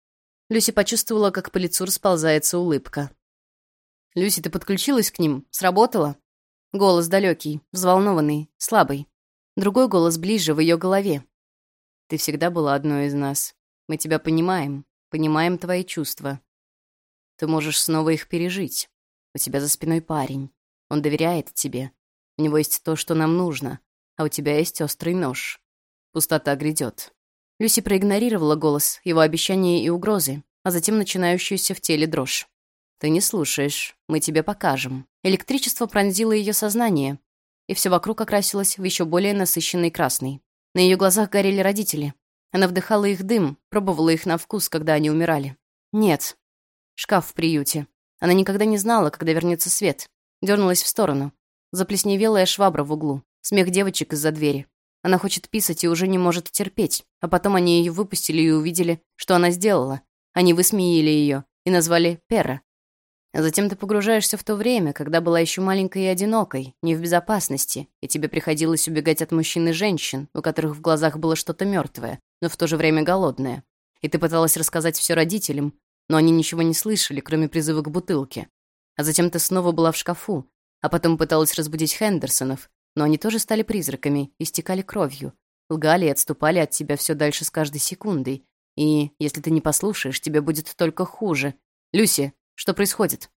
Люси почувствовала, как по лицу расползается улыбка. «Люси, ты подключилась к ним? Сработало?» Голос далекий, взволнованный, слабый. Другой голос ближе, в ее голове. «Ты всегда была одной из нас. Мы тебя понимаем, понимаем твои чувства. Ты можешь снова их пережить. У тебя за спиной парень. Он доверяет тебе. У него есть то, что нам нужно, а у тебя есть острый нож. Пустота грядет». Люси проигнорировала голос, его обещания и угрозы, а затем начинающуюся в теле дрожь. «Ты не слушаешь. Мы тебе покажем». Электричество пронзило ее сознание, и все вокруг окрасилось в еще более насыщенный красный. На ее глазах горели родители. Она вдыхала их дым, пробовала их на вкус, когда они умирали. Нет. Шкаф в приюте. Она никогда не знала, когда вернется свет. Дернулась в сторону. Заплесневелая швабра в углу. Смех девочек из-за двери. Она хочет писать и уже не может терпеть. А потом они ее выпустили и увидели, что она сделала. Они высмеяли ее и назвали Пера. Затем ты погружаешься в то время, когда была еще маленькой и одинокой, не в безопасности, и тебе приходилось убегать от мужчин и женщин, у которых в глазах было что-то мертвое, но в то же время голодное. И ты пыталась рассказать все родителям, но они ничего не слышали, кроме призыва к бутылке. А затем ты снова была в шкафу, а потом пыталась разбудить Хендерсонов, но они тоже стали призраками, истекали кровью, лгали и отступали от тебя все дальше с каждой секундой. И если ты не послушаешь, тебе будет только хуже. Люси, что происходит?»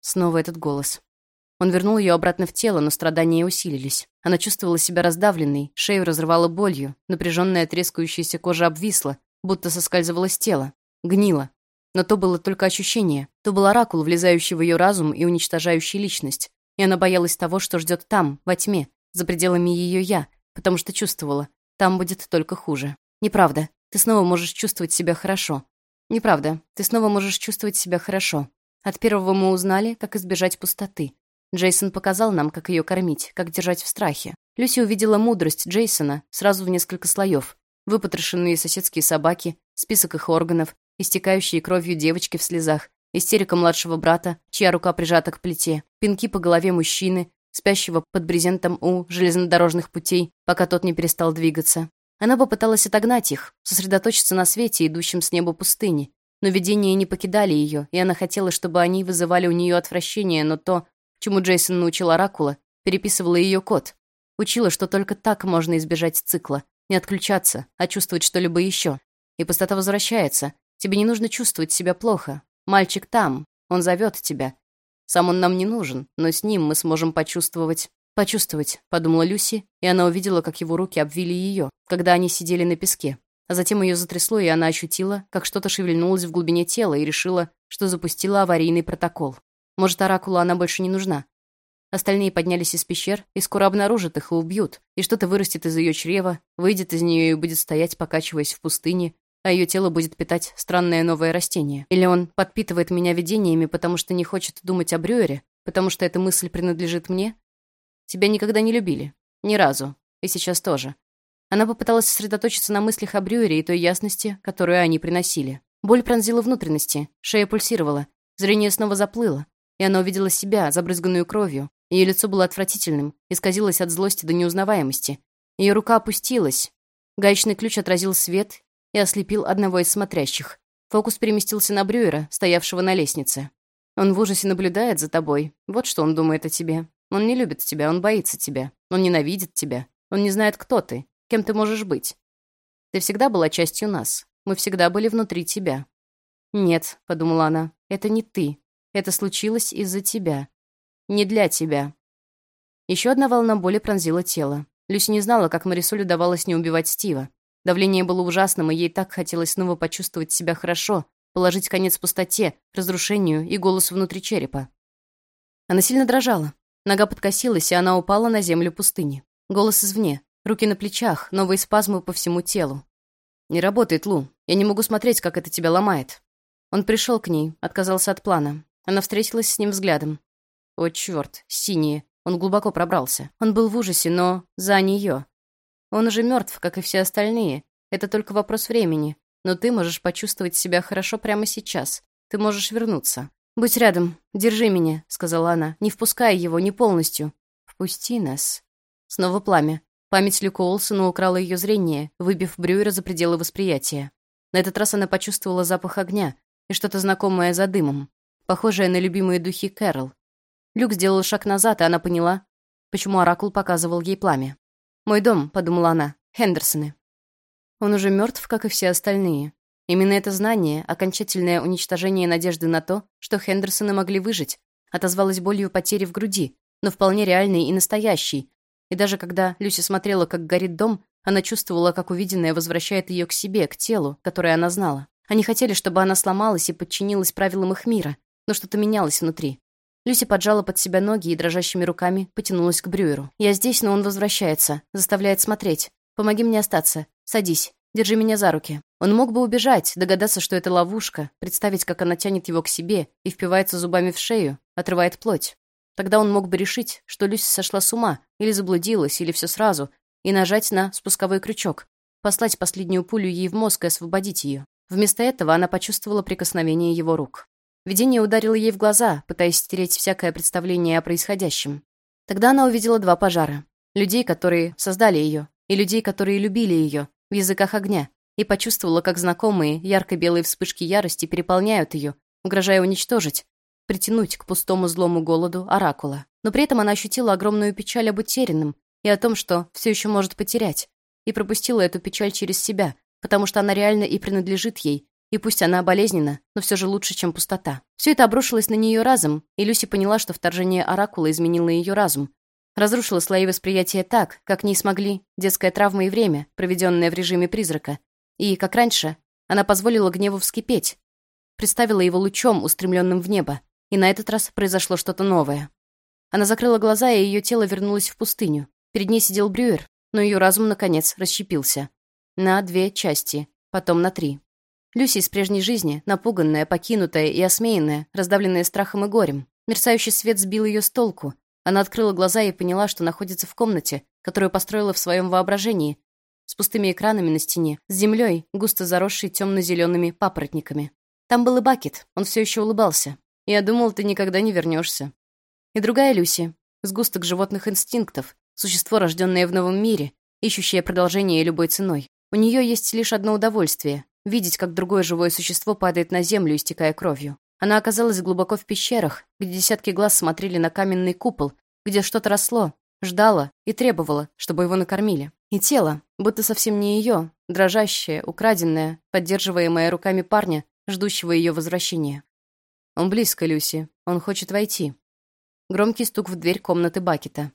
Снова этот голос. Он вернул ее обратно в тело, но страдания усилились. Она чувствовала себя раздавленной, шею разрывала болью, напряженная трескающаяся кожа обвисла, будто соскальзывала с тела, гнила. Но то было только ощущение, то был оракул, влезающий в ее разум и уничтожающий личность. И она боялась того, что ждет там, во тьме, за пределами ее «я», потому что чувствовала, там будет только хуже. Неправда, ты снова можешь чувствовать себя хорошо. Неправда, ты снова можешь чувствовать себя хорошо. От первого мы узнали, как избежать пустоты. Джейсон показал нам, как ее кормить, как держать в страхе. Люси увидела мудрость Джейсона сразу в несколько слоев. Выпотрошенные соседские собаки, список их органов, истекающие кровью девочки в слезах, истерика младшего брата, чья рука прижата к плите, пинки по голове мужчины, спящего под брезентом у железнодорожных путей, пока тот не перестал двигаться. Она попыталась отогнать их, сосредоточиться на свете, идущем с неба пустыни, но видения не покидали ее, и она хотела, чтобы они вызывали у нее отвращение, но то, чему Джейсон научил Оракула, переписывала ее код. Учила, что только так можно избежать цикла. Не отключаться, а чувствовать что-либо еще. И пустота возвращается. Тебе не нужно чувствовать себя плохо. Мальчик там, он зовет тебя. Сам он нам не нужен, но с ним мы сможем почувствовать... «Почувствовать», — подумала Люси, и она увидела, как его руки обвили ее, когда они сидели на песке. А затем ее затрясло, и она ощутила, как что-то шевельнулось в глубине тела и решила, что запустила аварийный протокол. Может, Оракулу она больше не нужна. Остальные поднялись из пещер и скоро обнаружат их и убьют, и что-то вырастет из ее чрева, выйдет из нее и будет стоять, покачиваясь в пустыне, а ее тело будет питать странное новое растение. Или он подпитывает меня видениями, потому что не хочет думать о Брюере, Потому что эта мысль принадлежит мне? Тебя никогда не любили. Ни разу. И сейчас тоже. Она попыталась сосредоточиться на мыслях о Брюере и той ясности, которую они приносили. Боль пронзила внутренности, шея пульсировала, зрение снова заплыло, и она увидела себя, забрызганную кровью. Ее лицо было отвратительным, исказилось от злости до неузнаваемости. Ее рука опустилась. Гаечный ключ отразил свет и ослепил одного из смотрящих. Фокус переместился на Брюера, стоявшего на лестнице. Он в ужасе наблюдает за тобой. Вот что он думает о тебе. Он не любит тебя, он боится тебя. Он ненавидит тебя. Он не знает, кто ты, кем ты можешь быть. Ты всегда была частью нас. Мы всегда были внутри тебя. «Нет», — подумала она, — «это не ты. Это случилось из-за тебя. Не для тебя». Еще одна волна боли пронзила тело. Люси не знала, как Марисоль удавалось не убивать Стива. Давление было ужасным, и ей так хотелось снова почувствовать себя хорошо, положить конец пустоте, разрушению и голосу внутри черепа. Она сильно дрожала. Нога подкосилась, и она упала на землю пустыни. Голос извне, руки на плечах, новые спазмы по всему телу. «Не работает, Лу. Я не могу смотреть, как это тебя ломает». Он пришел к ней, отказался от плана. Она встретилась с ним взглядом. О, черт, синие. Он глубоко пробрался. Он был в ужасе, но за нее. Он уже мертв, как и все остальные. Это только вопрос времени. Но ты можешь почувствовать себя хорошо прямо сейчас. Ты можешь вернуться. «Будь рядом, держи меня», — сказала она. «Не впускай его, не полностью». «Впусти нас». Снова пламя. Память Люка Олсона украла ее зрение, выбив Брюера за пределы восприятия. На этот раз она почувствовала запах огня и что-то знакомое за дымом, похожее на любимые духи Кэрол. Люк сделал шаг назад, и она поняла, почему Оракул показывал ей пламя. «Мой дом», — подумала она, — «Хендерсоны». Он уже мертв, как и все остальные. Именно это знание, окончательное уничтожение надежды на то, что Хендерсоны могли выжить, отозвалось болью потери в груди, но вполне реальной и настоящей. И даже когда Люси смотрела, как горит дом, она чувствовала, как увиденное возвращает ее к себе, к телу, которое она знала. Они хотели, чтобы она сломалась и подчинилась правилам их мира, но что-то менялось внутри. Люси поджала под себя ноги и дрожащими руками потянулась к Брюеру. «Я здесь, но он возвращается. Заставляет смотреть. Помоги мне остаться. Садись. Держи меня за руки». Он мог бы убежать, догадаться, что это ловушка, представить, как она тянет его к себе и впивается зубами в шею, отрывает плоть. Тогда он мог бы решить, что Люси сошла с ума, или заблудилась, или все сразу, и нажать на спусковой крючок, послать последнюю пулю ей в мозг и освободить ее. Вместо этого она почувствовала прикосновение его рук. Видение ударило ей в глаза, пытаясь стереть всякое представление о происходящем. Тогда она увидела два пожара. Людей, которые создали ее, и людей, которые любили ее, в языках огня, и почувствовала, как знакомые ярко-белые вспышки ярости переполняют ее, угрожая уничтожить, притянуть к пустому злому голоду оракула. Но при этом она ощутила огромную печаль об утерянном и о том, что все еще может потерять, и пропустила эту печаль через себя, потому что она реально и принадлежит ей, и пусть она болезненна, но все же лучше, чем пустота. Все это обрушилось на нее разом, и Люси поняла, что вторжение Оракула изменило ее разум. Разрушило слои восприятия так, как не смогли детская травма и время, проведенное в режиме призрака. И, как раньше, она позволила гневу вскипеть, представила его лучом, устремленным в небо, и на этот раз произошло что-то новое. Она закрыла глаза, и ее тело вернулось в пустыню. Перед ней сидел Брюер, но ее разум, наконец, расщепился. На две части, потом на три. Люси из прежней жизни, напуганная, покинутая и осмеянная, раздавленная страхом и горем. Мерцающий свет сбил ее с толку. Она открыла глаза и поняла, что находится в комнате, которую построила в своем воображении, с пустыми экранами на стене, с землей, густо заросшей темно-зелеными папоротниками. Там был и Бакет, он все еще улыбался. «Я думал, ты никогда не вернешься. И другая Люси, сгусток животных инстинктов, существо, рожденное в новом мире, ищущее продолжение любой ценой. У нее есть лишь одно удовольствие видеть, как другое живое существо падает на землю, истекая кровью. Она оказалась глубоко в пещерах, где десятки глаз смотрели на каменный купол, где что-то росло, ждало и требовало, чтобы его накормили. И тело, будто совсем не ее, дрожащее, украденное, поддерживаемое руками парня, ждущего ее возвращения. Он близко, Люси. Он хочет войти. Громкий стук в дверь комнаты Бакета.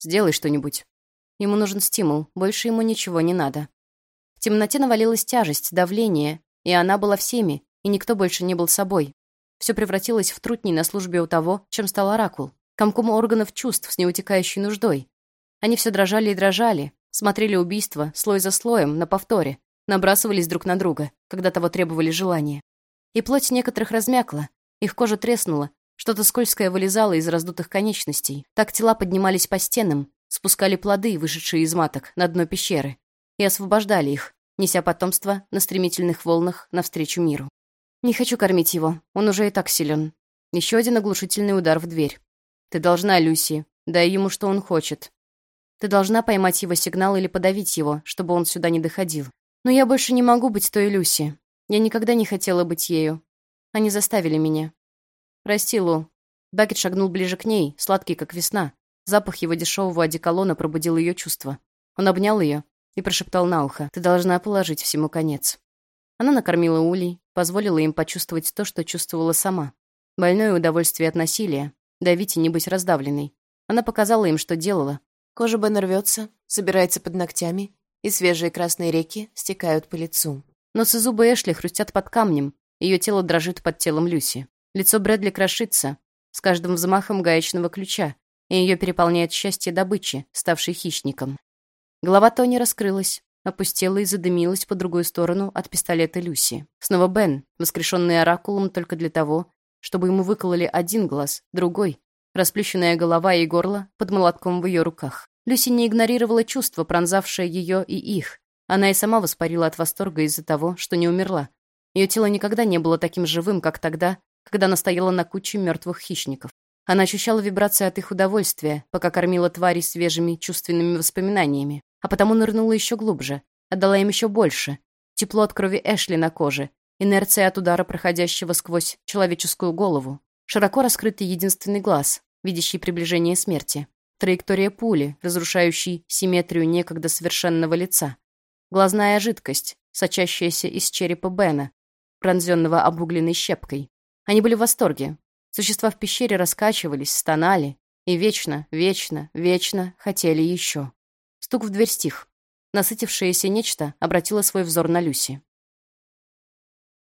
«Сделай что-нибудь». Ему нужен стимул, больше ему ничего не надо. В темноте навалилась тяжесть, давление, и она была всеми, и никто больше не был собой. Все превратилось в трутней на службе у того, чем стал оракул. Комком органов чувств с неутекающей нуждой. Они все дрожали и дрожали, смотрели убийство слой за слоем, на повторе, набрасывались друг на друга, когда того требовали желания. И плоть некоторых размякла, их кожа треснула, Что-то скользкое вылезало из раздутых конечностей. Так тела поднимались по стенам, спускали плоды, вышедшие из маток, на дно пещеры, и освобождали их, неся потомство на стремительных волнах навстречу миру. «Не хочу кормить его, он уже и так силен». Еще один оглушительный удар в дверь. «Ты должна, Люси, дай ему, что он хочет. Ты должна поймать его сигнал или подавить его, чтобы он сюда не доходил. Но я больше не могу быть той Люси. Я никогда не хотела быть ею. Они заставили меня. Прости, Лу». Бакет шагнул ближе к ней, сладкий, как весна. Запах его дешевого одеколона пробудил ее чувства. Он обнял ее и прошептал на ухо. «Ты должна положить всему конец». Она накормила улей, позволила им почувствовать то, что чувствовала сама. Больное удовольствие от насилия, давить и не быть раздавленной. Она показала им, что делала. Кожа Бена рвется, собирается под ногтями, и свежие красные реки стекают по лицу. Нос и зубы Эшли хрустят под камнем, ее тело дрожит под телом Люси. Лицо Брэдли крошится с каждым взмахом гаечного ключа, и ее переполняет счастье добычи, ставшей хищником. Голова Тони раскрылась, опустела и задымилась по другую сторону от пистолета Люси. Снова Бен, воскрешенный оракулом только для того, чтобы ему выкололи один глаз, другой, расплющенная голова и горло под молотком в ее руках. Люси не игнорировала чувства, пронзавшее ее и их. Она и сама воспарила от восторга из-за того, что не умерла. Ее тело никогда не было таким живым, как тогда, когда она стояла на куче мертвых хищников. Она ощущала вибрации от их удовольствия, пока кормила твари свежими чувственными воспоминаниями, а потому нырнула еще глубже, отдала им еще больше. Тепло от крови Эшли на коже, инерция от удара, проходящего сквозь человеческую голову, широко раскрытый единственный глаз, видящий приближение смерти, траектория пули, разрушающей симметрию некогда совершенного лица, глазная жидкость, сочащаяся из черепа Бена, пронзенного обугленной щепкой. Они были в восторге, Существа в пещере раскачивались, стонали и вечно, вечно, вечно хотели еще. Стук в дверь стих. Насытившееся нечто обратило свой взор на Люси.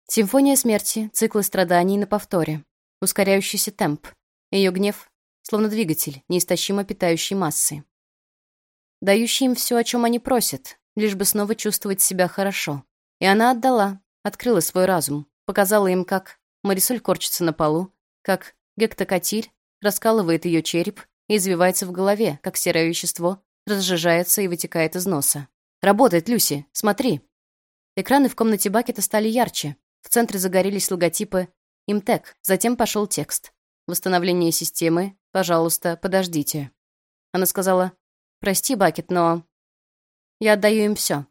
Симфония смерти, циклы страданий на повторе. Ускоряющийся темп. Ее гнев, словно двигатель, неистощимо питающий массы. Дающий им все, о чем они просят, лишь бы снова чувствовать себя хорошо. И она отдала, открыла свой разум, показала им, как Марисоль корчится на полу, как гектокотиль раскалывает ее череп и извивается в голове, как серое вещество, разжижается и вытекает из носа. «Работает, Люси! Смотри!» Экраны в комнате Бакета стали ярче. В центре загорелись логотипы «Имтек», затем пошел текст. «Восстановление системы. Пожалуйста, подождите». Она сказала «Прости, Бакет, но...» «Я отдаю им все.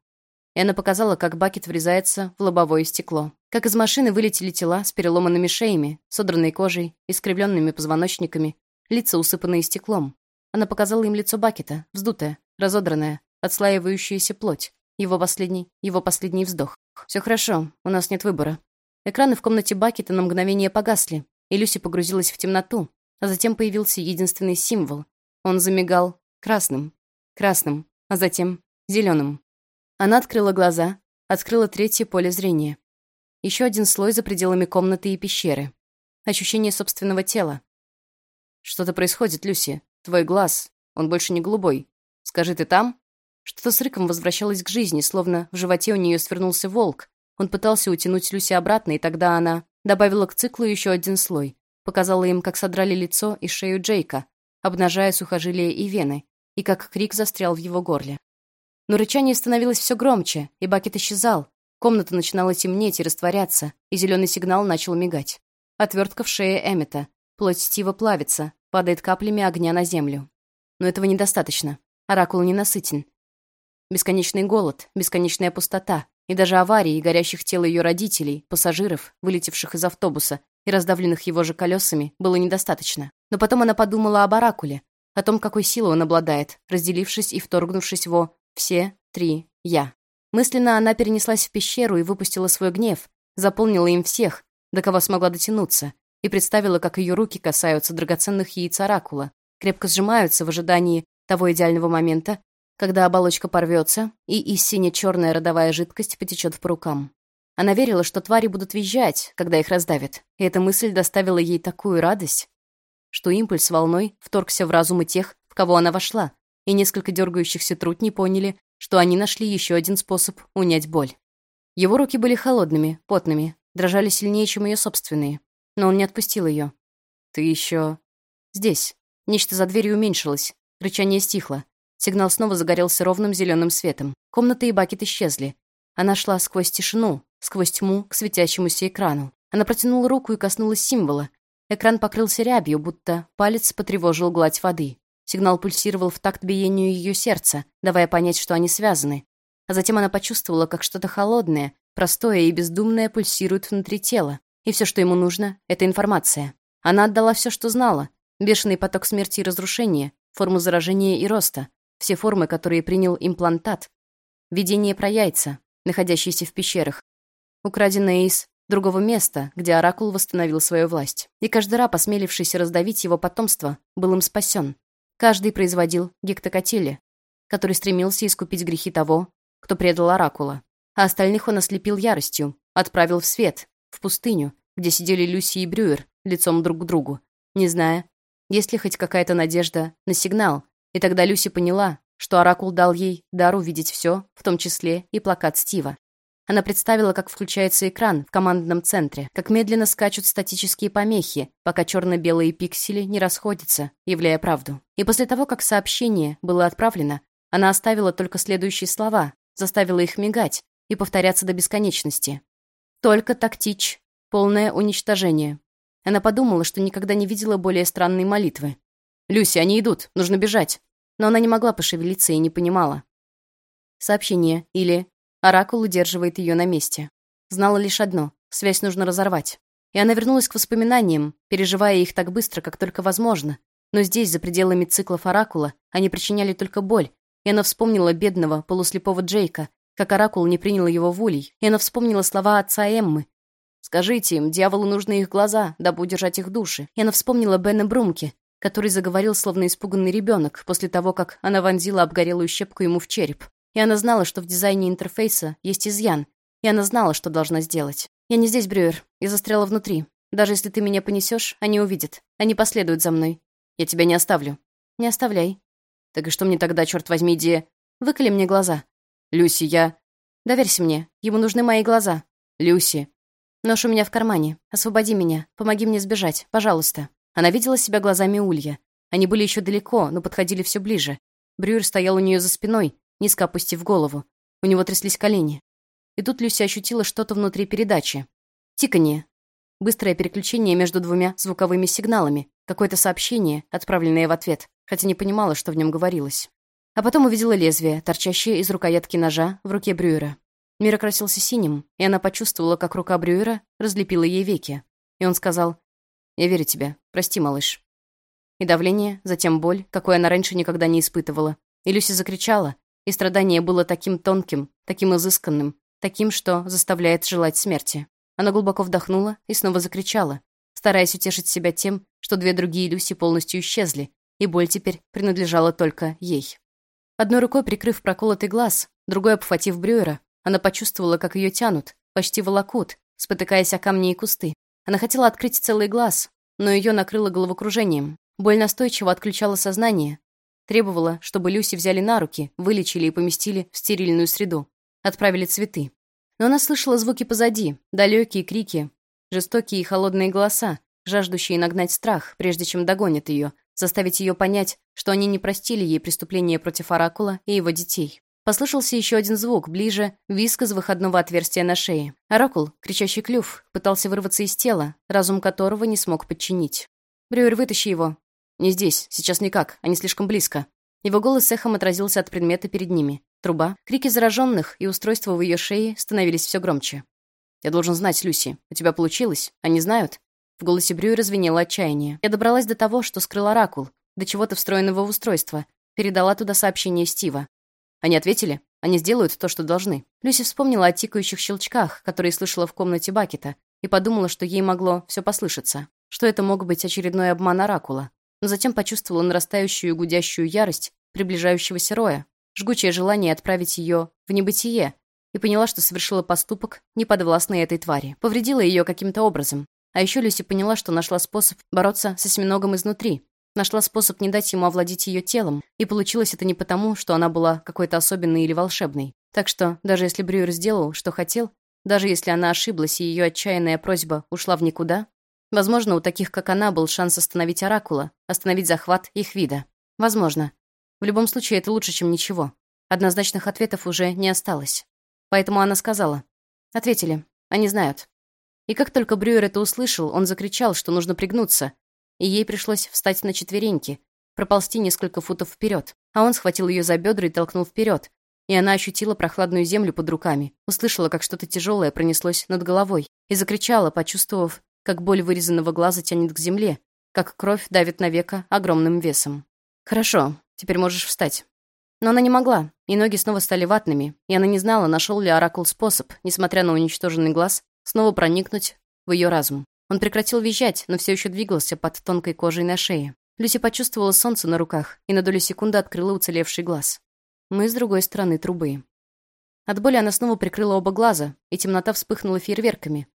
И она показала, как Бакет врезается в лобовое стекло. Как из машины вылетели тела с переломанными шеями, содранной кожей, искривленными позвоночниками, лица, усыпанные стеклом. Она показала им лицо Бакета, вздутое, разодранное, отслаивающаяся плоть. Его последний, его последний вздох. Все хорошо, у нас нет выбора. Экраны в комнате Бакета на мгновение погасли, и Люси погрузилась в темноту, а затем появился единственный символ. Он замигал красным, красным, а затем зеленым. Она открыла глаза, открыла третье поле зрения. Еще один слой за пределами комнаты и пещеры. Ощущение собственного тела. «Что-то происходит, Люси. Твой глаз. Он больше не голубой. Скажи, ты там?» Что-то с рыком возвращалось к жизни, словно в животе у нее свернулся волк. Он пытался утянуть Люси обратно, и тогда она добавила к циклу еще один слой. Показала им, как содрали лицо и шею Джейка, обнажая сухожилия и вены, и как крик застрял в его горле. Но рычание становилось все громче, и Бакет исчезал, Комната начинала темнеть и растворяться, и зеленый сигнал начал мигать. Отвертка в шее Эммета. Плоть Стива плавится, падает каплями огня на землю. Но этого недостаточно. Оракул ненасытен. Бесконечный голод, бесконечная пустота, и даже аварии горящих тел ее родителей, пассажиров, вылетевших из автобуса и раздавленных его же колесами, было недостаточно. Но потом она подумала об оракуле, о том, какой силой он обладает, разделившись и вторгнувшись во «все три я». Мысленно она перенеслась в пещеру и выпустила свой гнев, заполнила им всех, до кого смогла дотянуться, и представила, как ее руки касаются драгоценных яиц оракула, крепко сжимаются в ожидании того идеального момента, когда оболочка порвется, и из сине-черная родовая жидкость потечет по рукам. Она верила, что твари будут визжать, когда их раздавят, и эта мысль доставила ей такую радость, что импульс волной вторгся в разумы тех, в кого она вошла, и несколько дергающихся трутней поняли, что они нашли еще один способ унять боль. Его руки были холодными, потными, дрожали сильнее, чем ее собственные. Но он не отпустил ее. Ты еще Здесь. Нечто за дверью уменьшилось. Рычание стихло. Сигнал снова загорелся ровным зеленым светом. Комнаты и бакет исчезли. Она шла сквозь тишину, сквозь тьму к светящемуся экрану. Она протянула руку и коснулась символа. Экран покрылся рябью, будто палец потревожил гладь воды. Сигнал пульсировал в такт биению ее сердца, давая понять, что они связаны. А затем она почувствовала, как что-то холодное, простое и бездумное пульсирует внутри тела. И все, что ему нужно, — это информация. Она отдала все, что знала. Бешеный поток смерти и разрушения, форму заражения и роста, все формы, которые принял имплантат, видение про яйца, находящиеся в пещерах, украденное из другого места, где Оракул восстановил свою власть. И каждый раб, осмелившийся раздавить его потомство, был им спасен. Каждый производил гектокатили, который стремился искупить грехи того, кто предал Оракула. А остальных он ослепил яростью, отправил в свет, в пустыню, где сидели Люси и Брюер лицом друг к другу, не зная, есть ли хоть какая-то надежда на сигнал. И тогда Люси поняла, что Оракул дал ей дар увидеть все, в том числе и плакат Стива. Она представила, как включается экран в командном центре, как медленно скачут статические помехи, пока черно-белые пиксели не расходятся, являя правду. И после того, как сообщение было отправлено, она оставила только следующие слова, заставила их мигать и повторяться до бесконечности. Только тактич, полное уничтожение. Она подумала, что никогда не видела более странной молитвы. «Люси, они идут, нужно бежать». Но она не могла пошевелиться и не понимала. Сообщение или Оракул удерживает ее на месте. Знала лишь одно — связь нужно разорвать. И она вернулась к воспоминаниям, переживая их так быстро, как только возможно. Но здесь, за пределами циклов Оракула, они причиняли только боль, и она вспомнила бедного, полуслепого Джейка, как Оракул не принял его волей, и она вспомнила слова отца Эммы. «Скажите им, дьяволу нужны их глаза, дабы удержать их души». И она вспомнила Бена Брумки, который заговорил, словно испуганный ребенок, после того, как она вонзила обгорелую щепку ему в череп. И она знала, что в дизайне интерфейса есть изъян. И она знала, что должна сделать. «Я не здесь, Брюер. Я застряла внутри. Даже если ты меня понесешь, они увидят. Они последуют за мной. Я тебя не оставлю». «Не оставляй». «Так и что мне тогда, черт возьми, иди...» «Выколи мне глаза». «Люси, я...» «Доверься мне. Ему нужны мои глаза». «Люси...» «Нож у меня в кармане. Освободи меня. Помоги мне сбежать. Пожалуйста». Она видела себя глазами Улья. Они были еще далеко, но подходили все ближе. Брюер стоял у нее за спиной, низко опустив голову. У него тряслись колени. И тут Люся ощутила что-то внутри передачи. Тиканье. Быстрое переключение между двумя звуковыми сигналами. Какое-то сообщение, отправленное в ответ, хотя не понимала, что в нем говорилось. А потом увидела лезвие, торчащее из рукоятки ножа в руке Брюера. Мир окрасился синим, и она почувствовала, как рука Брюера разлепила ей веки. И он сказал, «Я верю тебе. Прости, малыш». И давление, затем боль, какой она раньше никогда не испытывала. И Люси закричала, и страдание было таким тонким, таким изысканным, таким, что заставляет желать смерти. Она глубоко вдохнула и снова закричала, стараясь утешить себя тем, что две другие Люси полностью исчезли, и боль теперь принадлежала только ей. Одной рукой прикрыв проколотый глаз, другой обхватив Брюера, она почувствовала, как ее тянут, почти волокут, спотыкаясь о камни и кусты. Она хотела открыть целый глаз, но ее накрыло головокружением. Боль настойчиво отключала сознание, Требовала, чтобы Люси взяли на руки, вылечили и поместили в стерильную среду. Отправили цветы. Но она слышала звуки позади, далекие крики, жестокие и холодные голоса, жаждущие нагнать страх, прежде чем догонят ее, заставить ее понять, что они не простили ей преступления против Оракула и его детей. Послышался еще один звук, ближе, виск из выходного отверстия на шее. Оракул, кричащий клюв, пытался вырваться из тела, разум которого не смог подчинить. «Брюер, вытащи его», «Не здесь, сейчас никак, они слишком близко». Его голос эхом отразился от предмета перед ними. Труба, крики зараженных и устройства в ее шее становились все громче. «Я должен знать, Люси. У тебя получилось? Они знают?» В голосе Брюера звенело отчаяние. Я добралась до того, что скрыл оракул, до чего-то встроенного в устройство. Передала туда сообщение Стива. Они ответили? Они сделают то, что должны. Люси вспомнила о тикающих щелчках, которые слышала в комнате Бакета, и подумала, что ей могло все послышаться. Что это мог быть очередной обман оракула но затем почувствовала нарастающую гудящую ярость приближающегося роя, жгучее желание отправить ее в небытие, и поняла, что совершила поступок, не подвластный этой твари. Повредила ее каким-то образом. А еще Люси поняла, что нашла способ бороться с осьминогом изнутри. Нашла способ не дать ему овладеть ее телом, и получилось это не потому, что она была какой-то особенной или волшебной. Так что, даже если Брюер сделал, что хотел, даже если она ошиблась и ее отчаянная просьба ушла в никуда, Возможно, у таких, как она, был шанс остановить Оракула, остановить захват их вида. Возможно. В любом случае, это лучше, чем ничего. Однозначных ответов уже не осталось. Поэтому она сказала. Ответили. Они знают. И как только Брюер это услышал, он закричал, что нужно пригнуться, и ей пришлось встать на четвереньки, проползти несколько футов вперед, а он схватил ее за бедра и толкнул вперед, и она ощутила прохладную землю под руками, услышала, как что-то тяжелое пронеслось над головой, и закричала, почувствовав, как боль вырезанного глаза тянет к земле, как кровь давит на века огромным весом. «Хорошо, теперь можешь встать». Но она не могла, и ноги снова стали ватными, и она не знала, нашел ли Оракул способ, несмотря на уничтоженный глаз, снова проникнуть в ее разум. Он прекратил визжать, но все еще двигался под тонкой кожей на шее. Люси почувствовала солнце на руках и на долю секунды открыла уцелевший глаз. Мы с другой стороны трубы. От боли она снова прикрыла оба глаза, и темнота вспыхнула фейерверками.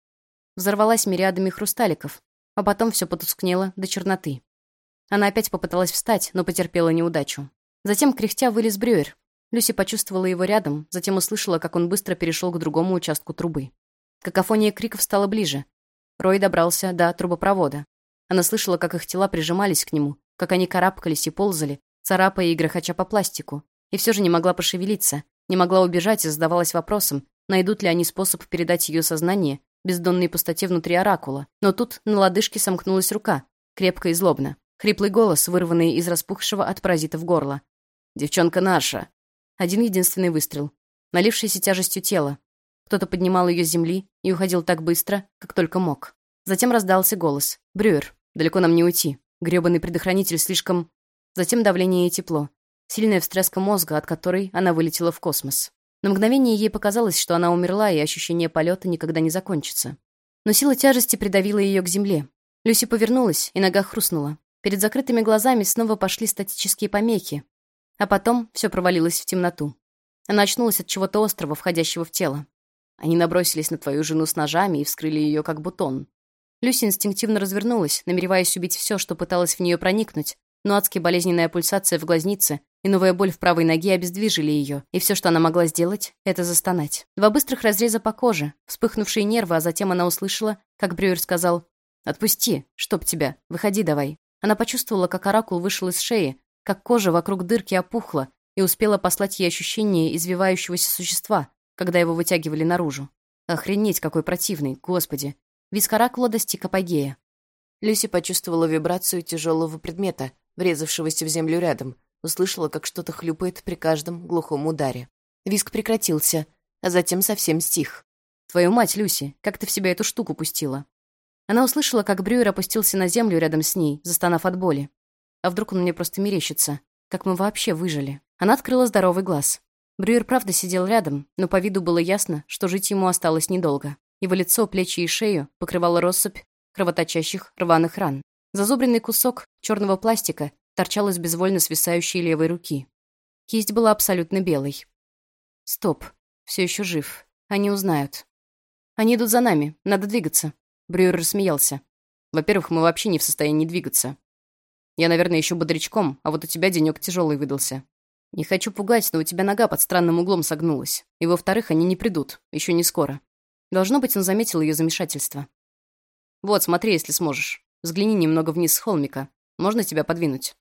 Взорвалась мириадами хрусталиков, а потом все потускнело до черноты. Она опять попыталась встать, но потерпела неудачу. Затем, кряхтя, вылез Брюер. Люси почувствовала его рядом, затем услышала, как он быстро перешел к другому участку трубы. Какофония криков стала ближе. Рой добрался до трубопровода. Она слышала, как их тела прижимались к нему, как они карабкались и ползали, царапая и грохоча по пластику, и все же не могла пошевелиться, не могла убежать и задавалась вопросом, найдут ли они способ передать ее сознание бездонной пустоте внутри оракула. Но тут на лодыжке сомкнулась рука, крепко и злобно. Хриплый голос, вырванный из распухшего от паразитов горла. «Девчонка наша!» Один единственный выстрел. Налившийся тяжестью тела. Кто-то поднимал ее с земли и уходил так быстро, как только мог. Затем раздался голос. «Брюер, далеко нам не уйти. Грёбаный предохранитель слишком...» Затем давление и тепло. Сильная встряска мозга, от которой она вылетела в космос. На мгновение ей показалось, что она умерла, и ощущение полета никогда не закончится. Но сила тяжести придавила ее к земле. Люси повернулась, и нога хрустнула. Перед закрытыми глазами снова пошли статические помехи. А потом все провалилось в темноту. Она очнулась от чего-то острого, входящего в тело. Они набросились на твою жену с ножами и вскрыли ее как бутон. Люси инстинктивно развернулась, намереваясь убить все, что пыталось в нее проникнуть, но адски болезненная пульсация в глазнице и новая боль в правой ноге обездвижили ее, и все, что она могла сделать, это застонать. Два быстрых разреза по коже, вспыхнувшие нервы, а затем она услышала, как Брюер сказал «Отпусти, чтоб тебя, выходи давай». Она почувствовала, как оракул вышел из шеи, как кожа вокруг дырки опухла, и успела послать ей ощущение извивающегося существа, когда его вытягивали наружу. Охренеть, какой противный, господи. Виск оракула достиг апогея. Люси почувствовала вибрацию тяжелого предмета, врезавшегося в землю рядом, Услышала, как что-то хлюпает при каждом глухом ударе. Виск прекратился, а затем совсем стих. «Твою мать, Люси, как ты в себя эту штуку пустила?» Она услышала, как Брюер опустился на землю рядом с ней, застонав от боли. А вдруг он мне просто мерещится? Как мы вообще выжили? Она открыла здоровый глаз. Брюер правда сидел рядом, но по виду было ясно, что жить ему осталось недолго. Его лицо, плечи и шею покрывала россыпь кровоточащих рваных ран. Зазубренный кусок черного пластика торчал из безвольно свисающей левой руки. Кисть была абсолютно белой. Стоп. Все еще жив. Они узнают. Они идут за нами. Надо двигаться. Брюер рассмеялся. Во-первых, мы вообще не в состоянии двигаться. Я, наверное, еще бодрячком, а вот у тебя денек тяжелый выдался. Не хочу пугать, но у тебя нога под странным углом согнулась. И во-вторых, они не придут. Еще не скоро. Должно быть, он заметил ее замешательство. Вот, смотри, если сможешь. Взгляни немного вниз с холмика. Можно тебя подвинуть?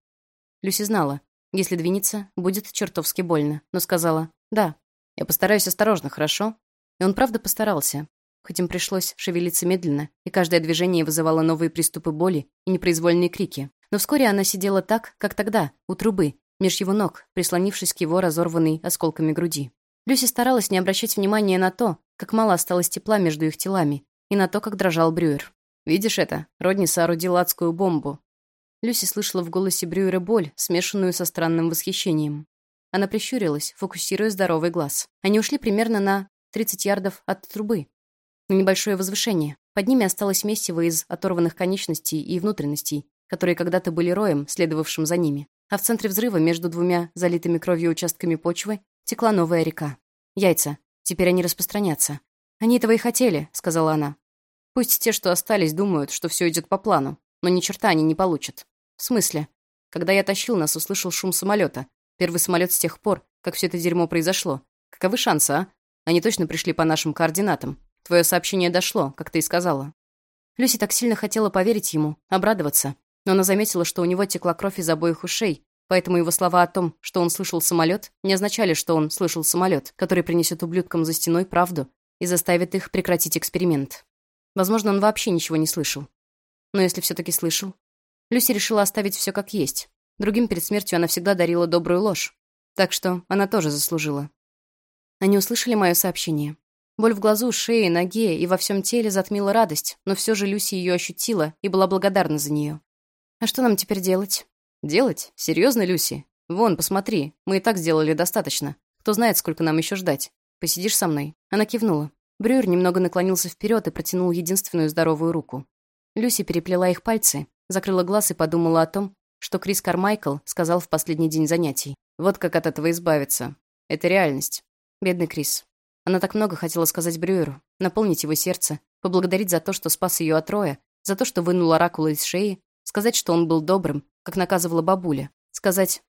Люси знала, если двинется, будет чертовски больно, но сказала «да». «Я постараюсь осторожно, хорошо?» И он правда постарался, хоть им пришлось шевелиться медленно, и каждое движение вызывало новые приступы боли и непроизвольные крики. Но вскоре она сидела так, как тогда, у трубы, меж его ног, прислонившись к его разорванной осколками груди. Люси старалась не обращать внимания на то, как мало осталось тепла между их телами, и на то, как дрожал Брюер. «Видишь это? Родни соорудил адскую бомбу. Люси слышала в голосе Брюера боль, смешанную со странным восхищением. Она прищурилась, фокусируя здоровый глаз. Они ушли примерно на 30 ярдов от трубы. На небольшое возвышение. Под ними осталось месиво из оторванных конечностей и внутренностей, которые когда-то были роем, следовавшим за ними. А в центре взрыва, между двумя залитыми кровью участками почвы, текла новая река. Яйца. Теперь они распространятся. «Они этого и хотели», — сказала она. «Пусть те, что остались, думают, что все идет по плану, но ни черта они не получат. «В смысле?» Когда я тащил нас, услышал шум самолета. Первый самолет с тех пор, как все это дерьмо произошло. Каковы шансы, а? Они точно пришли по нашим координатам. Твое сообщение дошло, как ты и сказала. Люси так сильно хотела поверить ему, обрадоваться, но она заметила, что у него текла кровь из обоих ушей, поэтому его слова о том, что он слышал самолет, не означали, что он слышал самолет, который принесет ублюдкам за стеной правду и заставит их прекратить эксперимент. Возможно, он вообще ничего не слышал. Но если все таки слышал... Люси решила оставить все как есть. Другим перед смертью она всегда дарила добрую ложь. Так что она тоже заслужила. Они услышали мое сообщение. Боль в глазу, шее, ноге и во всем теле затмила радость, но все же Люси ее ощутила и была благодарна за нее. «А что нам теперь делать?» «Делать? Серьезно, Люси? Вон, посмотри, мы и так сделали достаточно. Кто знает, сколько нам еще ждать. Посидишь со мной?» Она кивнула. Брюер немного наклонился вперед и протянул единственную здоровую руку. Люси переплела их пальцы, закрыла глаз и подумала о том, что Крис Кармайкл сказал в последний день занятий. Вот как от этого избавиться. Это реальность. Бедный Крис. Она так много хотела сказать Брюеру, наполнить его сердце, поблагодарить за то, что спас ее от Роя, за то, что вынул оракула из шеи, сказать, что он был добрым, как наказывала бабуля, сказать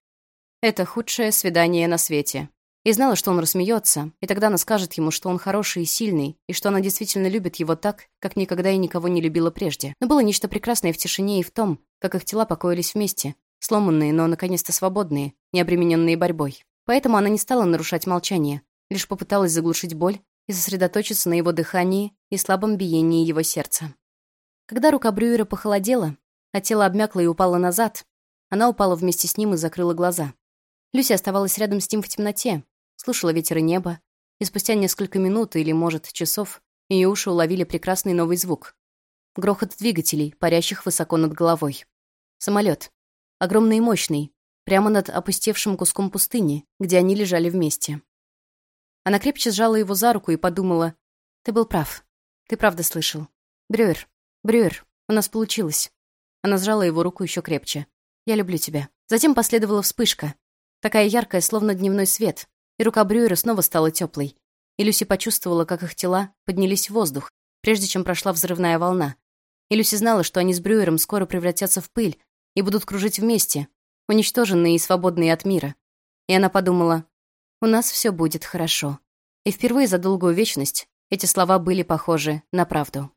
«Это худшее свидание на свете». И знала, что он рассмеется, и тогда она скажет ему, что он хороший и сильный, и что она действительно любит его так, как никогда и никого не любила прежде. Но было нечто прекрасное в тишине и в том, как их тела покоились вместе, сломанные, но наконец-то свободные, не обремененные борьбой. Поэтому она не стала нарушать молчание, лишь попыталась заглушить боль и сосредоточиться на его дыхании и слабом биении его сердца. Когда рука Брюера похолодела, а тело обмякло и упало назад, она упала вместе с ним и закрыла глаза. Люси оставалась рядом с ним в темноте, слушала ветер и небо, и спустя несколько минут или, может, часов ее уши уловили прекрасный новый звук. Грохот двигателей, парящих высоко над головой. Самолет. Огромный и мощный, прямо над опустевшим куском пустыни, где они лежали вместе. Она крепче сжала его за руку и подумала, «Ты был прав. Ты правда слышал. Брюер, Брюер, у нас получилось». Она сжала его руку еще крепче. «Я люблю тебя». Затем последовала вспышка. Такая яркая, словно дневной свет. И рука Брюера снова стала теплой. И Люси почувствовала, как их тела поднялись в воздух, прежде чем прошла взрывная волна. И Люси знала, что они с Брюером скоро превратятся в пыль и будут кружить вместе, уничтоженные и свободные от мира. И она подумала, у нас все будет хорошо. И впервые за долгую вечность эти слова были похожи на правду.